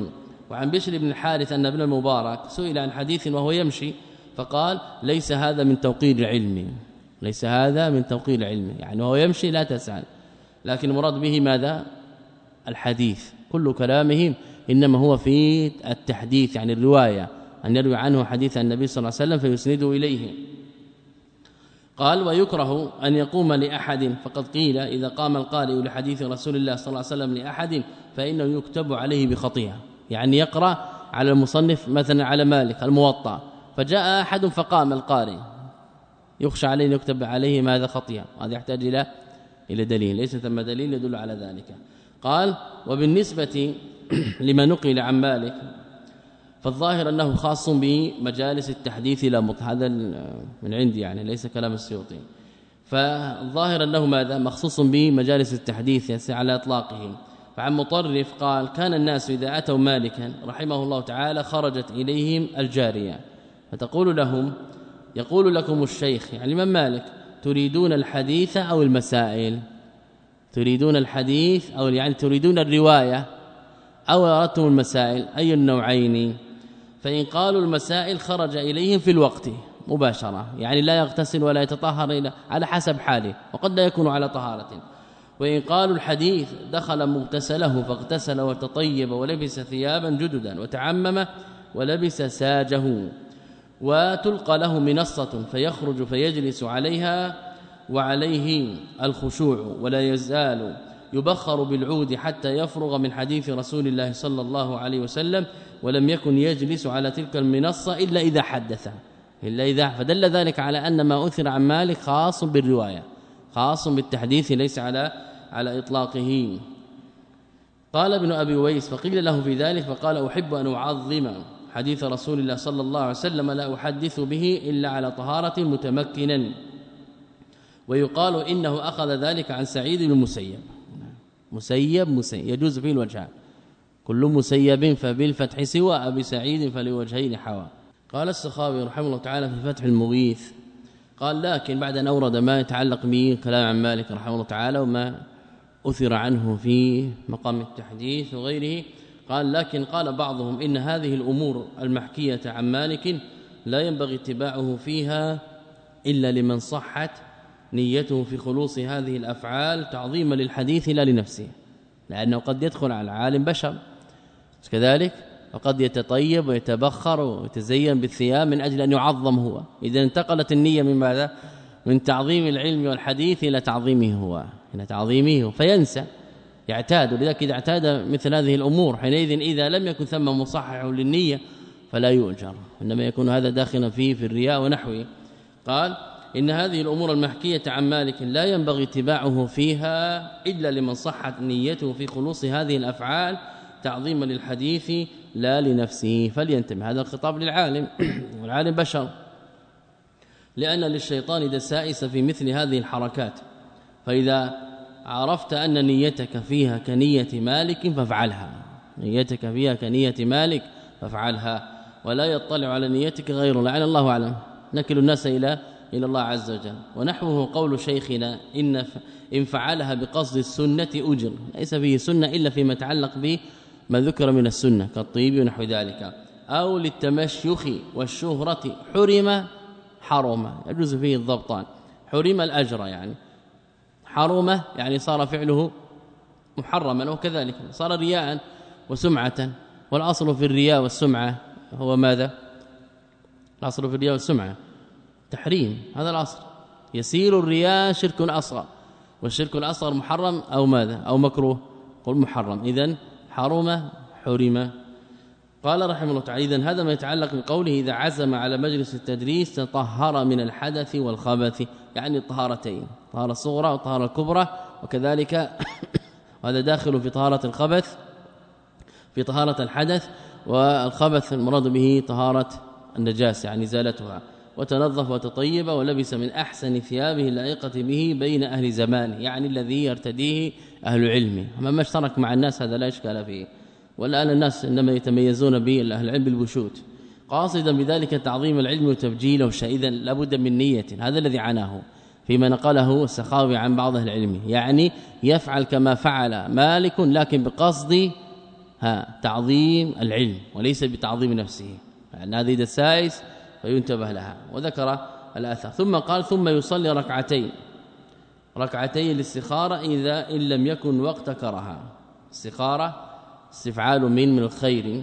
Speaker 2: وعن بشر بن الحارث أن ابن المبارك سئل عن حديث وهو يمشي فقال ليس هذا من توقير العلم. ليس هذا من توقير العلم. يعني وهو يمشي لا تسأل. لكن المراد به ماذا؟ الحديث. كل كلامهم إنما هو في التحديث يعني الرواية. أن يروي عنه حديث النبي صلى الله عليه وسلم فيسنده إليه. قال ويكره أن يقوم لأحد فقد قيل إذا قام القارئ لحديث رسول الله صلى الله عليه وسلم لأحد فإنه يكتب عليه بخطيئة يعني يقرأ على المصنف مثلا على مالك الموطأ فجاء أحد فقام القارئ يخشى عليه أن يكتب عليه ماذا خطيئة هذا يحتاج إلى إلى دليل ليس ثم دليل يدل على ذلك. قال وبالنسبة لما نقل عن مالك فالظاهر أنه خاص بمجالس التحديث لا مط هذا من عندي يعني ليس كلام السيوطي. فالظاهر أنه ماذا؟ مخصوص بمجالس التحديث على إطلاقه. فعن مطرف قال كان الناس إذا أتوا مالكا رحمه الله تعالى خرجت إليهم الجارية. فتقول لهم يقول لكم الشيخ يعني من مالك؟ تريدون الحديث أو المسائل؟ تريدون الحديث أو يعني تريدون الرواية؟ أو أردتم المسائل؟ أي النوعين؟ فإن قالوا المسائل خرج إليهم في الوقت مباشرة يعني لا يغتسل ولا يتطهر إلى على حسب حاله وقد لا يكون على طهارة. وإن قالوا الحديث دخل مغتسله فاغتسل وتطيب ولبس ثيابا جددا وتعمم ولبس ساجه وتلقى له منصة فيخرج فيجلس عليها وعليه الخشوع ولا يزال يبخر بالعود حتى يفرغ من حديث رسول الله صلى الله عليه وسلم ولم يكن يجلس على تلك المنصة إلا إذا حدث إلا إذا فدل ذلك على أن ما أثر عن مالك خاص بالرواية خاص بالتحديث ليس على على إطلاقه. قال ابن أبي ويس فقيل له في ذلك فقال أحب أن أعظم حديث رسول الله صلى الله عليه وسلم لا أحدث به إلا على طهارة متمكنا. ويقال إنه أخذ ذلك عن سعيد المسيب. مسيب مسيب. يجوز فيه الوجهان كل مسيب فبالفتح سوى. أبي سعيد فلوجهين حوى. قال السخاوي رحمه الله تعالى في فتح المغيث. قال لكن بعد أن أورد ما يتعلق به كلام عن مالك رحمه الله تعالى وما أثر عنه في مقام التحديث وغيره قال لكن قال بعضهم إن هذه الأمور المحكية عن مالك لا ينبغي اتباعه فيها إلا لمن صحت نيته في خلوص هذه الأفعال تعظيما للحديث لا لنفسه لأنه قد يدخل على العالم بشر. كذلك وقد يتطيب ويتبخر ويتزين بالثياب من أجل أن يعظم هو. إذا انتقلت النية من ماذا؟ من تعظيم العلم والحديث إلى تعظيمه هو إلى تعظيمه فينسى يعتاد. ولذلك إذا اعتاد مثل هذه الأمور حينئذ إذا لم يكن ثم مصحح للنية فلا يؤجر. إنما يكون هذا داخلا فيه في الرياء ونحوه. قال إن هذه الأمور المحكية عن مالك لا ينبغي اتباعه فيها إلا لمن صحت نيته في خلوص هذه الأفعال تعظيما للحديث لا لنفسه. فلينتبه. هذا الخطاب للعالم. والعالم بشر. لأن للشيطان دسائس في مثل هذه الحركات. فإذا عرفت أن نيتك فيها كنية مالك فافعلها. نيتك فيها كنية مالك فافعلها. ولا يطلع على نيتك غيره لعل الله أعلم. نكل الناس إلى إلى الله عز وجل. ونحوه قول شيخنا إن إن فعلها بقصد السنة أجر. ليس فيه سنة إلا فيما يتعلق بما ذكر من السنة كالطيب ونحو ذلك. أو للتمشيخ والشهرة حرم حرم. يجوز فيه الضبطان. حرم الأجر يعني. حرمه يعني صار فعله محرما وكذلك صار رياء وسمعة. والأصل في الرياء والسمعة هو ماذا؟ الأصل في الرياء والسمعة. تحريم هذا الاصل يسير الرياء شرك أصغر. والشرك الأصغر محرم أو ماذا؟ أو مكروه. قل محرم. اذا حرم حرم. قال رحمه الله تعالى اذا هذا ما يتعلق بقوله إذا عزم على مجلس التدريس تطهر من الحدث والخبث. يعني الطهارتين طهاره الصغرى والطهارة الكبرى. وكذلك وهذا داخل في طهارة الخبث في طهارة الحدث. والخبث المراد به طهارة النجاسة يعني ازالتها وتنظف وتطيب ولبس من أحسن ثيابه اللائقة به بين أهل زمانه يعني الذي يرتديه أهل علمه. ما اشترك مع الناس هذا لا إشكال فيه. والآن الناس إنما يتميزون به أهل العلم بالبشوت قاصدا بذلك تعظيم العلم وتبجيله اذا لابد من نية هذا الذي عناه فيما نقله السخاوي عن بعض أهل العلم يعني يفعل كما فعل مالك لكن بقصد تعظيم العلم وليس بتعظيم نفسه. يعني هذه دسائس فينتبه لها وذكر الاثر ثم قال ثم يصلي ركعتين. ركعتي الاستخاره إذا إن لم يكن وقت كرها. استخاره استفعال من من الخير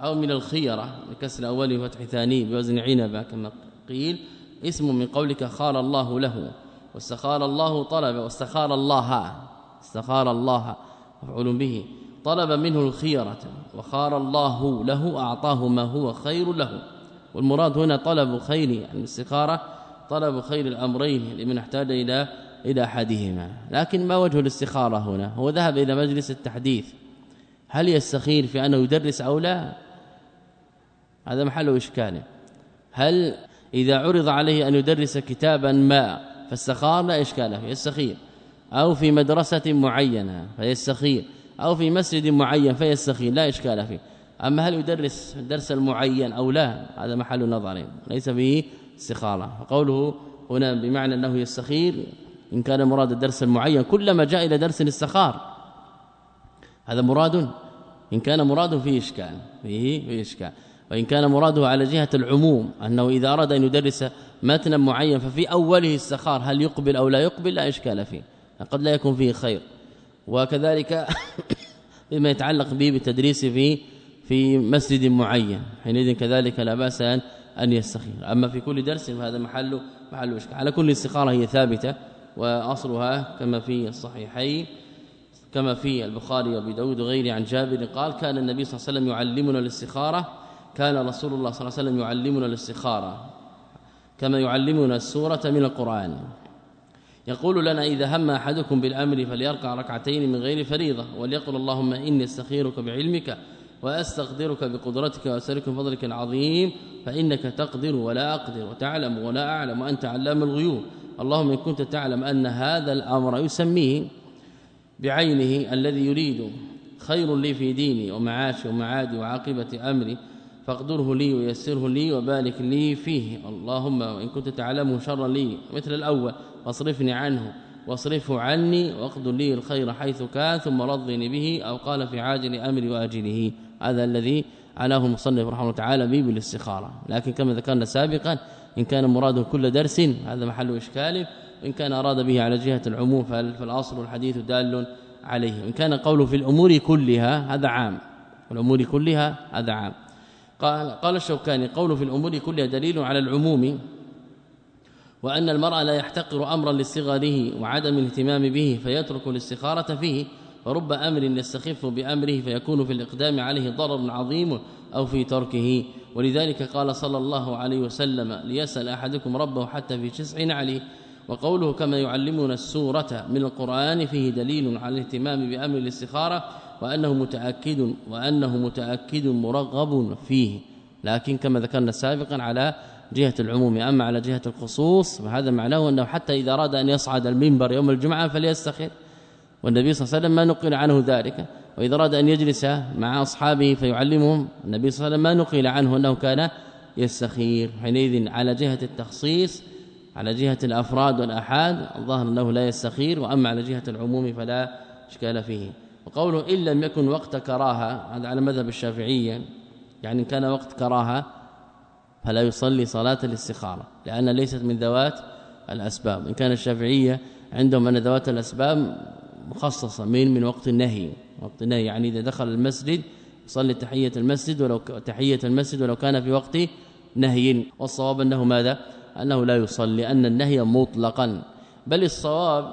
Speaker 2: أو من الخيرة بكسر اول وفتح ثاني بوزن عنبة كما قيل. اسم من قولك خار الله له واستخار الله طلب واستخار الله استخار الله مفعول به. طلب منه الخيرة وخار الله له أعطاه ما هو خير له. والمراد هنا طلب خير يعني الاستخارة طلب خير الأمرين لمن احتاج إلى إلى أحدهما. لكن ما وجه الاستخارة هنا؟ هو ذهب إلى مجلس التحديث. هل يستخير في أنه يدرس أو لا؟ هذا محل إشكال. هل إذا عرض عليه أن يدرس كتابا ما فالسخار لا إشكال. فيه السخير أو في مدرسة معينة فيستخير. أو في مسجد معين فيستخير. لا إشكال فيه. أما هل يدرس الدرس المعين أو لا؟ هذا محل نظر. ليس به استخارة. فقوله هنا بمعنى أنه يستخير إن كان مراد الدرس المعين كلما جاء إلى درس استخار. هذا مراد إن كان مراد فيه إشكال فيه فيه إشكال. وإن كان مراده على جهة العموم أنه إذا أراد أن يدرس متنا معين ففي أوله استخار هل يقبل أو لا يقبل؟ لا إشكال فيه. قد لا يكون فيه خير. وكذلك بما يتعلق به بالتدريس في في مسجد معين. حينئذ كذلك لا بأس ان أن يستخير. أما في كل درس فهذا محل محل إشكال. على كل استخارة هي ثابتة وأصلها كما في الصحيحين كما في البخاري وأبي داود وغيره. عن جابر قال كان النبي صلى الله عليه وسلم يعلمنا الاستخارة كان رسول الله صلى الله عليه وسلم يعلمنا الاستخارة كما يعلمنا السورة من القرآن. يقول لنا إذا هم أحدكم بالأمر فليركع ركعتين من غير فريضة وليقل اللهم إني أستخيرك بعلمك وأستقدرك بقدرتك وأسألك من فضلك العظيم فإنك تقدر ولا أقدر وتعلم ولا أعلم وأنت علام الغيوب. اللهم إن كنت تعلم أن هذا الأمر يسميه بعينه الذي يريد خير لي في ديني ومعاشي ومعادي وعاقبة أمري فاقدره لي ويسره لي وبارك لي فيه. اللهم وإن كنت تعلمه شرا لي مثل الأول فاصرفني عنه واصرفه عني واقدر لي الخير حيث كان ثم رضني به أو قال في عاجل أمري وآجله. هذا الذي علاه المصنف رحمه الله تعالى به بالاستخاره لكن كما ذكرنا سابقا إن كان مراده كل درس هذا محل إشكال. وإن كان أراد به على جهة العموم فالأصل الحديث دال عليه. وإن كان قوله في الأمور كلها هذا عام. الأمور كلها هذا عام. قال قال الشوكاني قوله في الأمور كلها دليل على العموم وأن المرء لا يحتقر امرا لصغره وعدم الاهتمام به فيترك الاستخارة فيه. فرب أمر يستخف بأمره فيكون في الإقدام عليه ضرر عظيم أو في تركه. ولذلك قال صلى الله عليه وسلم ليسأل أحدكم ربه حتى في جسع عليه وقوله كما يعلمنا السورة من القرآن فيه دليل على الاهتمام بأمر الاستخارة وأنه متأكد وأنه متأكد مرغب فيه. لكن كما ذكرنا سابقا على جهة العموم أما على جهة الخصوص فهذا معناه أنه حتى إذا أراد أن يصعد المنبر يوم الجمعة فليستخر والنبي صلى الله عليه وسلم ما نقل عنه ذلك. وإذا أراد أن يجلس مع أصحابه فيعلمهم النبي صلى الله عليه وسلم ما نقل عنه أنه كان يستخير. حينئذ على جهة التخصيص على جهة الأفراد والأحاد الظاهر أنه لا يستخير. وأما على جهة العموم فلا إشكال فيه. وقوله إن لم يكن وقت كراهة هذا على مذهب الشافعية. يعني كان وقت كراهة فلا يصلي صلاة الاستخارة لأن ليست من ذوات الأسباب. إن كان الشافعية عندهم أن ذوات الأسباب مخصصة من من وقت النهي وقت النهي يعني إذا دخل المسجد يصلي تحية المسجد ولو تحية المسجد ولو كان في وقت نهي. والصواب أنه ماذا؟ أنه لا يصلي لأن النهي مطلقا. بل الصواب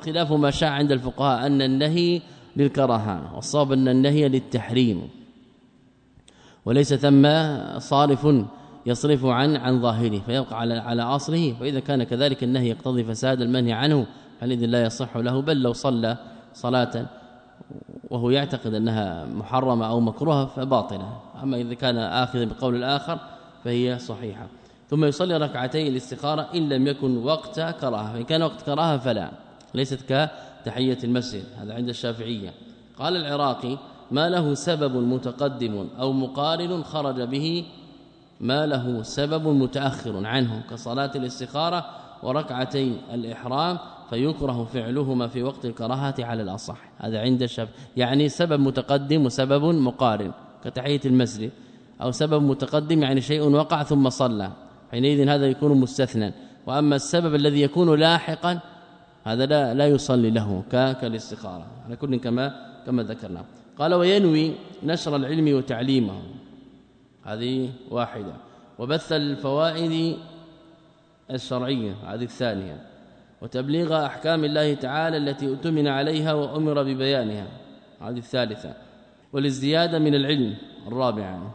Speaker 2: خلاف ما شاع عند الفقهاء أن النهي للكراهة. والصواب أن النهي للتحريم. وليس ثم صارف يصرف عن عن ظاهره فيبقى على على أصله. فإذا كان كذلك النهي يقتضي فساد المنهي عنه فالذي لا يصح له بل لو صلى صلاة وهو يعتقد أنها محرمة أو مكروهة فباطلة. أما إذا كان آخذا بقول الآخر فهي صحيحة. ثم يصلي ركعتي الاستخاره إن لم يكن وقت كراهة. فإن كان وقت كراهة فلا ليست كتحية المسجد. هذا عند الشافعية. قال العراقي ما له سبب متقدم أو مقارن خرج به ما له سبب متأخر عنه كصلاة الاستخارة وركعتي الإحرام فيكره فعلهما في وقت الكراهة على الأصح. هذا عند الشافعي يعني سبب متقدم وسبب مقارن كتحية المسجد. أو سبب متقدم يعني شيء وقع ثم صلى. حينئذ هذا يكون مستثنى. وأما السبب الذي يكون لاحقا هذا لا لا يصلي له كالاستخارة. على كل كما كما ذكرنا. قال وينوي نشر العلم وتعليمه. هذه واحدة. وبث الفوائد الشرعية هذه الثانية. وتبليغ أحكام الله تعالى التي اؤتمن عليها وأمر ببيانها. هذه الثالثة. والازدياد من العلم الرابعه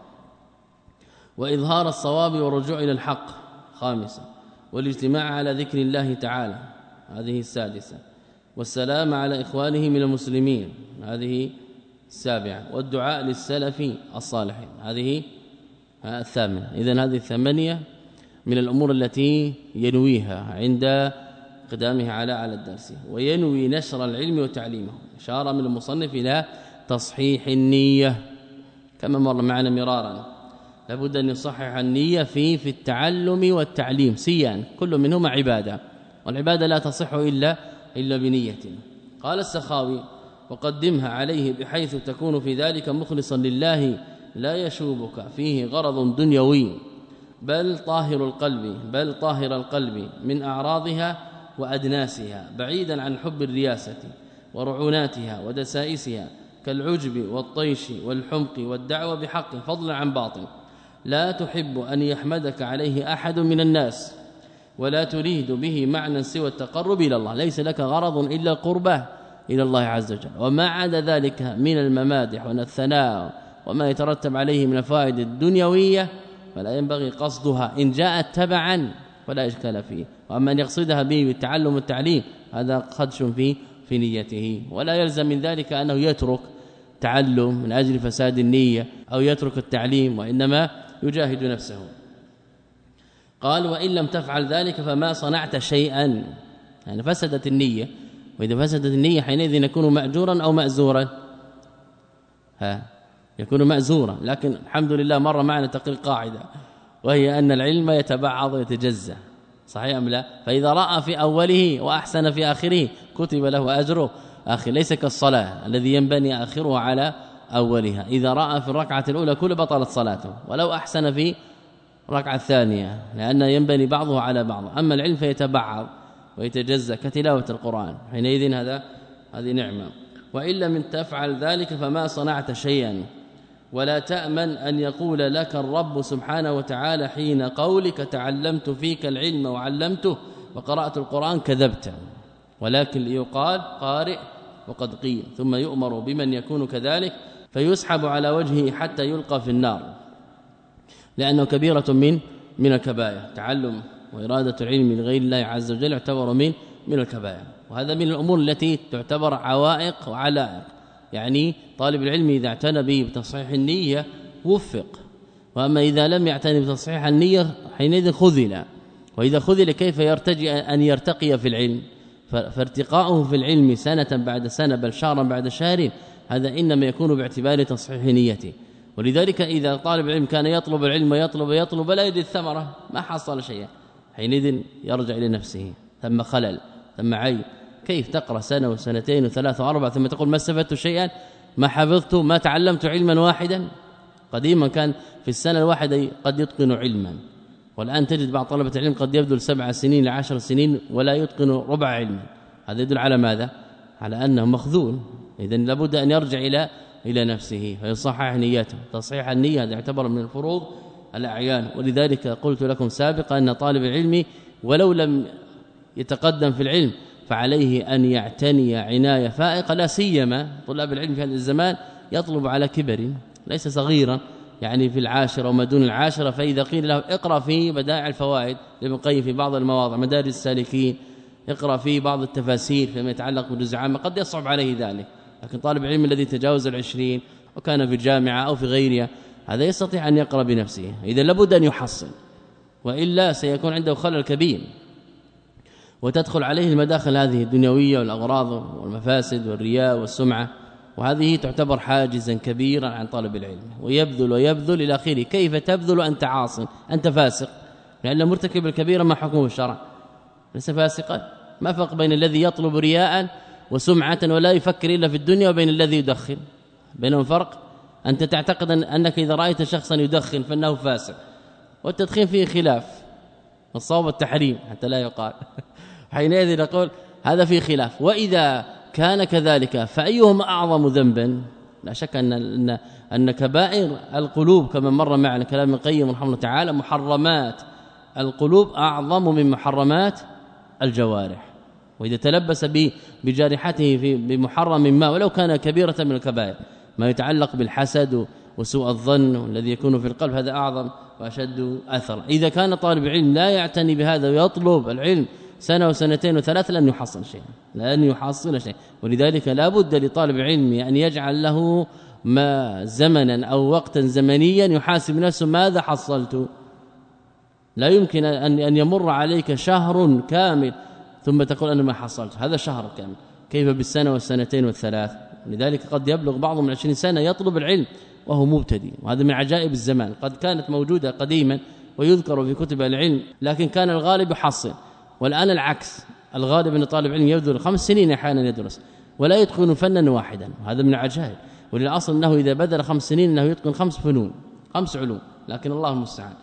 Speaker 2: وإظهار الصواب والرجوع إلى الحق. خامسا والاجتماع على ذكر الله تعالى. هذه السادسة. والسلام على إخوانه من المسلمين. هذه السابعة. والدعاء للسلف الصالحين. هذه الثامنة. اذا هذه الثمانية من الأمور التي ينويها عند قدامه على على الدرس. وينوي نشر العلم وتعليمه. اشاره من المصنف إلى تصحيح النية. كما مر معنا مرارا. لابد أن يصحح النية في في التعلم والتعليم. سيان. كل منهما عبادة. والعبادة لا تصح إلا إلا بنية. قال السخاوي وقدمها عليه بحيث تكون في ذلك مخلصا لله لا يشوبك. فيه غرض دنيوي. بل طاهر القلب بل طاهر القلب. من أعراضها وأدناسها بعيدا عن حب الرياسة ورعوناتها ودسائسها كالعجب والطيش والحمق والدعوة بحق فضلا عن باطل. لا تحب أن يحمدك عليه أحد من الناس ولا تريد به معنى سوى التقرب إلى الله. ليس لك غرض إلا القربه إلى الله عز وجل. وما عدا ذلك من الممادح والثناء وما يترتب عليه من الفوائد الدنيوية فلا ينبغي قصدها. إن جاءت تبعا فلا إشكال فيه. واما ان يقصدها به بالتعلم والتعليم هذا خدش في في نيته. ولا يلزم من ذلك أنه يترك تعلم من أجل فساد النية أو يترك التعليم وإنما يجاهد نفسه. قال وإن لم تفعل ذلك فما صنعت شيئا. يعني فسدت النية. وإذا فسدت النية حينئذ يكون ماجورا أو مازورا. ها يكون مازورا. لكن الحمد لله مر معنا تقرير قاعدة وهي أن العلم يتبعض ويتجزأ. صحيح أم لا؟ فإذا رأى في أوله وأحسن في آخره كتب له أجره. اخر ليس كالصلاة الذي ينبني آخره على أولها. إذا رأى في الركعة الأولى كل بطلت صلاته ولو أحسن في الركعة الثانية لأن ينبني بعضه على بعض. أما العلم فيتبعض ويتجزأ كتلاوة القرآن. حينئذ هذا هذه نعمة. وإن لم تفعل ذلك فما صنعت شيئا. ولا تأمن أن يقول لك الرب سبحانه وتعالى حين قولك تعلمت فيك العلم وعلمته وقرأت القرآن كذبت. ولكن ليقال قارئ وقد قيل. ثم يؤمر بمن يكون كذلك فيسحب على وجهه حتى يلقى في النار. لأنه كبيرة من من الكبائر. تعلم وإرادة العلم لغير الله عز وجل يعتبر من من الكبائر. وهذا من الأمور التي تعتبر عوائق وعلائق. يعني طالب العلم إذا اعتنى به بتصحيح النية وفق. وأما إذا لم يعتني بتصحيح النية حينئذ خذل. وإذا خذل كيف يرتجي أن يرتقي في العلم؟ فارتقاؤه في العلم سنة بعد سنة بل شهرا بعد شهر هذا إنما يكون باعتبار تصحيح نيته. ولذلك إذا طالب العلم كان يطلب العلم ويطلب ويطلب لا يجد الثمره ما حصل شيئا. حينئذ يرجع إلى نفسه. ثم خلل ثم عيب كيف تقرأ سنة وسنتين وثلاث وأربع ثم تقول ما استفدت شيئا؟ ما حفظت؟ ما تعلمت علما واحدا؟ قديما كان في السنة الواحدة قد يتقن علما. والآن تجد بعض طلبة العلم قد يبذل سبع سنين لعشر سنين ولا يتقن ربع علم. هذا يدل على ماذا؟ على أنه مخذول. اذا لابد أن يرجع إلى إلى نفسه. فيصحح نيته تصحيح النية هذا يعتبر من الفروض الأعيان. ولذلك قلت لكم سابقا أن طالب العلم ولو لم يتقدم في العلم فعليه أن يعتني عناية فائقة لا سيما طلاب العلم في هذا الزمان يطلب على كبر ليس صغيرا يعني في العاشرة وما دون العاشرة فإذا قيل له اقرأ في بدائع الفوائد لابن القيم في بعض المواضع مدارج السالكين اقرأ في بعض التفاسير فيما يتعلق بالجزء عامه قد يصعب عليه ذلك. لكن طالب العلم الذي تجاوز العشرين وكان في الجامعة أو في غيرها هذا يستطيع أن يقرأ بنفسه. اذا لابد أن يحصل وإلا سيكون عنده خلل كبير. وتدخل عليه المداخل هذه الدنيوية والأغراض والمفاسد والرياء والسمعة. وهذه تعتبر حاجزا كبيرا عن طالب العلم. ويبذل ويبذل إلى آخره. كيف تبذل؟ أنت عاص. أنت فاسق. لأن مرتكب الكبيره ما حكمه الشرع؟ ليس فاسقا. ما فرق بين الذي يطلب رياء وسمعة ولا يفكر إلا في الدنيا وبين الذي يدخن؟ بينهم فرق؟ أنت تعتقد أنك إذا رأيت شخصا يدخن فإنه فاسق. والتدخين فيه خلاف. الصواب التحريم حتى لا يقال. حينئذ نقول هذا في خلاف. وإذا كان كذلك فأيهما أعظم ذنبا؟ لا شك أن إن أن كبائر القلوب كما مر معنا كلام القيم رحمه الله تعالى محرمات القلوب أعظم من محرمات الجوارح. وإذا تلبس بجارحته في بمحرم ما ولو كان كبيرة من الكبائر. ما يتعلق بالحسد وسوء الظن الذي يكون في القلب هذا أعظم وأشد اثرا. إذا كان طالب علم لا يعتني بهذا ويطلب العلم سنة وسنتين وثلاث لن يحصل شيء لن يحصل شيء ولذلك لا بد لطالب العلم أن يجعل له ما زمنا أو وقتا زمنيا يحاسب نفسه ماذا حصلت. لا يمكن أن أن يمر عليك شهر كامل ثم تقول أنا ما حصلت هذا شهر كامل. كيف بالسنة والسنتين والثلاث؟ لذلك قد يبلغ بعضهم من 20 سنة يطلب العلم وهو مبتدئ وهذا من عجائب الزمان. قد كانت موجودة قديما ويذكر في كتب العلم لكن كان الغالب يحصل. والان العكس. الغالب أن طالب علم يبذل خمس سنين أحيانا يدرس ولا يتقن فنا واحدا. وهذا من العجائب. وللأصل أنه إذا بذل خمس سنين أنه يتقن خمس فنون خمس علوم. لكن الله المستعان.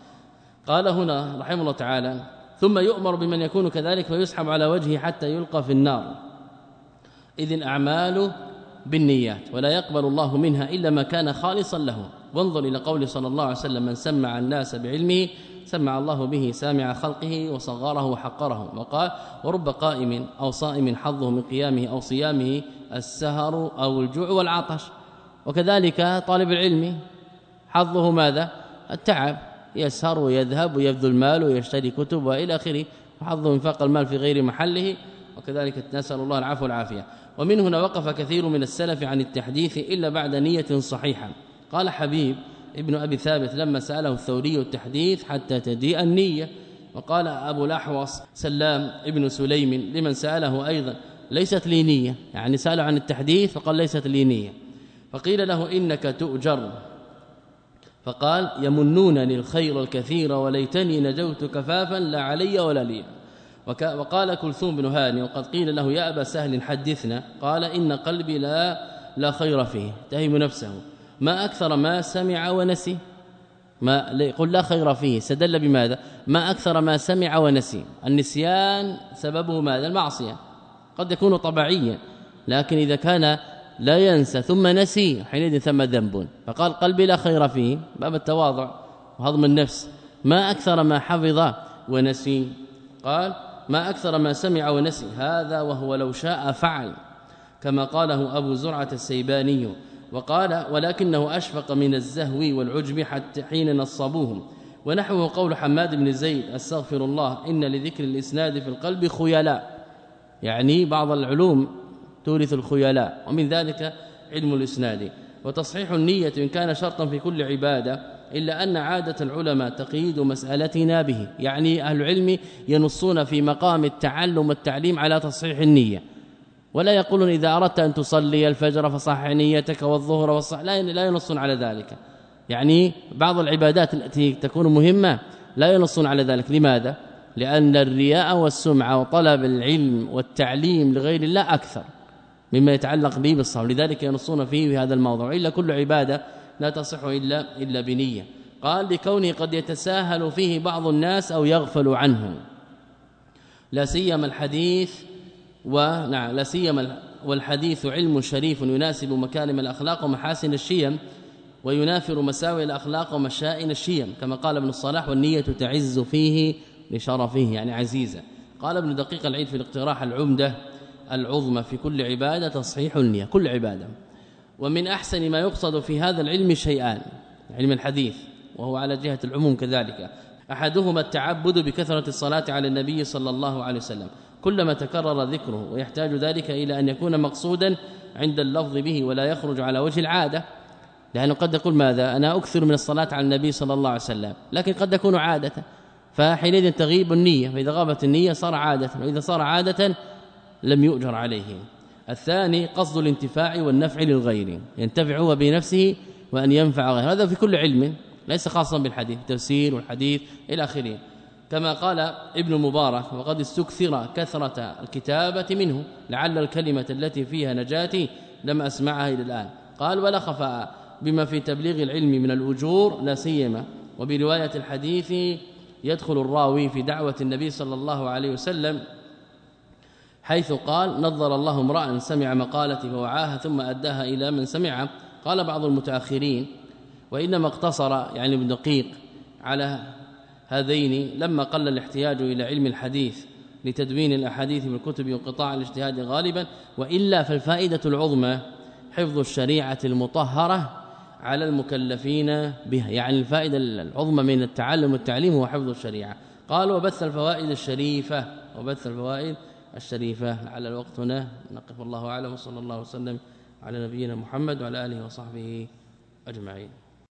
Speaker 2: قال هنا رحمه الله تعالى ثم يؤمر بمن يكون كذلك فيسحب على وجهه حتى يلقى في النار. اذ الاعمال بالنيات ولا يقبل الله منها إلا ما كان خالصا له. وانظر إلى قول صلى الله عليه وسلم من سمع الناس بعلمه سمع الله به سامع خلقه وصغره وحقره. وقال ورب قائم أو صائم حظه من قيامه أو صيامه السهر أو الجوع والعطش. وكذلك طالب العلم حظه ماذا؟ التعب يسهر ويذهب ويبذل المال ويشتري كتب وإلى آخره وحظه انفاق المال في غير محله وكذلك نسأل الله العفو والعافية. ومن هنا وقف كثير من السلف عن التحديث إلا بعد نية صحيحة. قال حبيب ابن أبي ثابت لما سأله الثوري التحديث حتى تجيء النية وقال أبو الأحوص سلام ابن سليم لمن سأله أيضا ليست لي نية يعني سأله عن التحديث فقال ليست لي نية. فقيل له إنك تؤجر. فقال يمنونني الخير الكثير وليتني نجوت كفافا لا علي ولا لي. وقال كلثوم بن هاني وقد قيل له يا أبا سهل حدثنا قال إن قلبي لا لا خير فيه تهم نفسه. ما أكثر ما سمع ونسي. ما يقول لا خير فيه. استدل بماذا؟ ما أكثر ما سمع ونسي. النسيان سببه ماذا؟ المعصية. قد يكون طبيعيا لكن إذا كان لا ينسى ثم نسي حينئذ ثم ذنب. فقال قلبي لا خير فيه. باب التواضع وهضم النفس. ما أكثر ما حفظ ونسي. قال ما أكثر ما سمع ونسي. هذا وهو لو شاء فعل. كما قاله أبو زرعة السيباني. وقال ولكنه أشفق من الزهو والعجب حتى حين نصبوهم. ونحوه قول حماد بن زيد أستغفر الله إن لذكر الإسناد في القلب خيلاء. يعني بعض العلوم تورث الخيلاء ومن ذلك علم الإسناد. وتصحيح النية إن كان شرطا في كل عبادة إلا أن عادة العلماء تقييد مسألتنا به. يعني أهل العلم ينصون في مقام التعلم والتعليم على تصحيح النية. ولا يقولون إذا أردت أن تصلي الفجر فصحح نيتك والظهر والصح لا ينصون على ذلك. يعني بعض العبادات التي تكون مهمة لا ينصون على ذلك. لماذا؟ لأن الرياء والسمعة وطلب العلم والتعليم لغير الله أكثر مما يتعلق به بالصوم لذلك ينصون فيه في هذا الموضوع. إلا كل عبادة لا تصح إلا إلا بنية. قال لكونه قد يتساهل فيه بعض الناس أو يغفل عنه لا سيما الحديث ونعم لا سيما والحديث علم شريف يناسب مكارم الأخلاق ومحاسن الشيم وينافر مساوئ الأخلاق ومشائن الشيم كما قال ابن الصلاح والنية تعز فيه لشرفه يعني عزيزة. قال ابن دقيق العيد في الاقتراح العمدة العظمى في كل عبادة تصحيح النية كل عبادة. ومن أحسن ما يقصد في هذا العلم شيئان علم الحديث وهو على جهة العموم كذلك. أحدهما التعبد بكثرة الصلاة على النبي صلى الله عليه وسلم. كلما تكرر ذكره ويحتاج ذلك إلى أن يكون مقصودا عند اللفظ به ولا يخرج على وجه العادة. لأنه قد يقول ماذا؟ أنا أكثر من الصلاة على النبي صلى الله عليه وسلم لكن قد يكون عادة. فحينئذ تغيب النية فإذا غابت النية صار عادة وإذا صار عادة لم يؤجر عليه. الثاني قصد الانتفاع والنفع للغير ينتفع هو بنفسه وأن ينفع غيره. هذا في كل علم ليس خاصا بالحديث التفسير والحديث إلى آخره. كما قال ابن مبارك وقد استكثر كثرة الكتابة منه لعل الكلمة التي فيها نجاتي لم أسمعها إلى الآن. قال ولا خفاء بما في تبليغ العلم من الأجور لا سيما. وبرواية الحديث يدخل الراوي في دعوة النبي صلى الله عليه وسلم حيث قال نظر الله امرأ سمع مقالتي فوعاها ثم أداها إلى من سمعها قال بعض المتأخرين وإنما اقتصر يعني ابن دقيق على هذين لما قل الاحتياج إلى علم الحديث لتدوين الأحاديث من الكتب وانقطاع الاجتهاد غالبا وإلا فالفائدة العظمى حفظ الشريعة المطهرة على المكلفين بها. يعني الفائدة العظمى من التعلم والتعليم هو حفظ الشريعة. قال وبث الفوائد الشريفة. وبث الفوائد الشريفة. لعل الوقت هنا. نقف الله أعلم وصلى الله وسلم على نبينا محمد وعلى آله وصحبه أجمعين.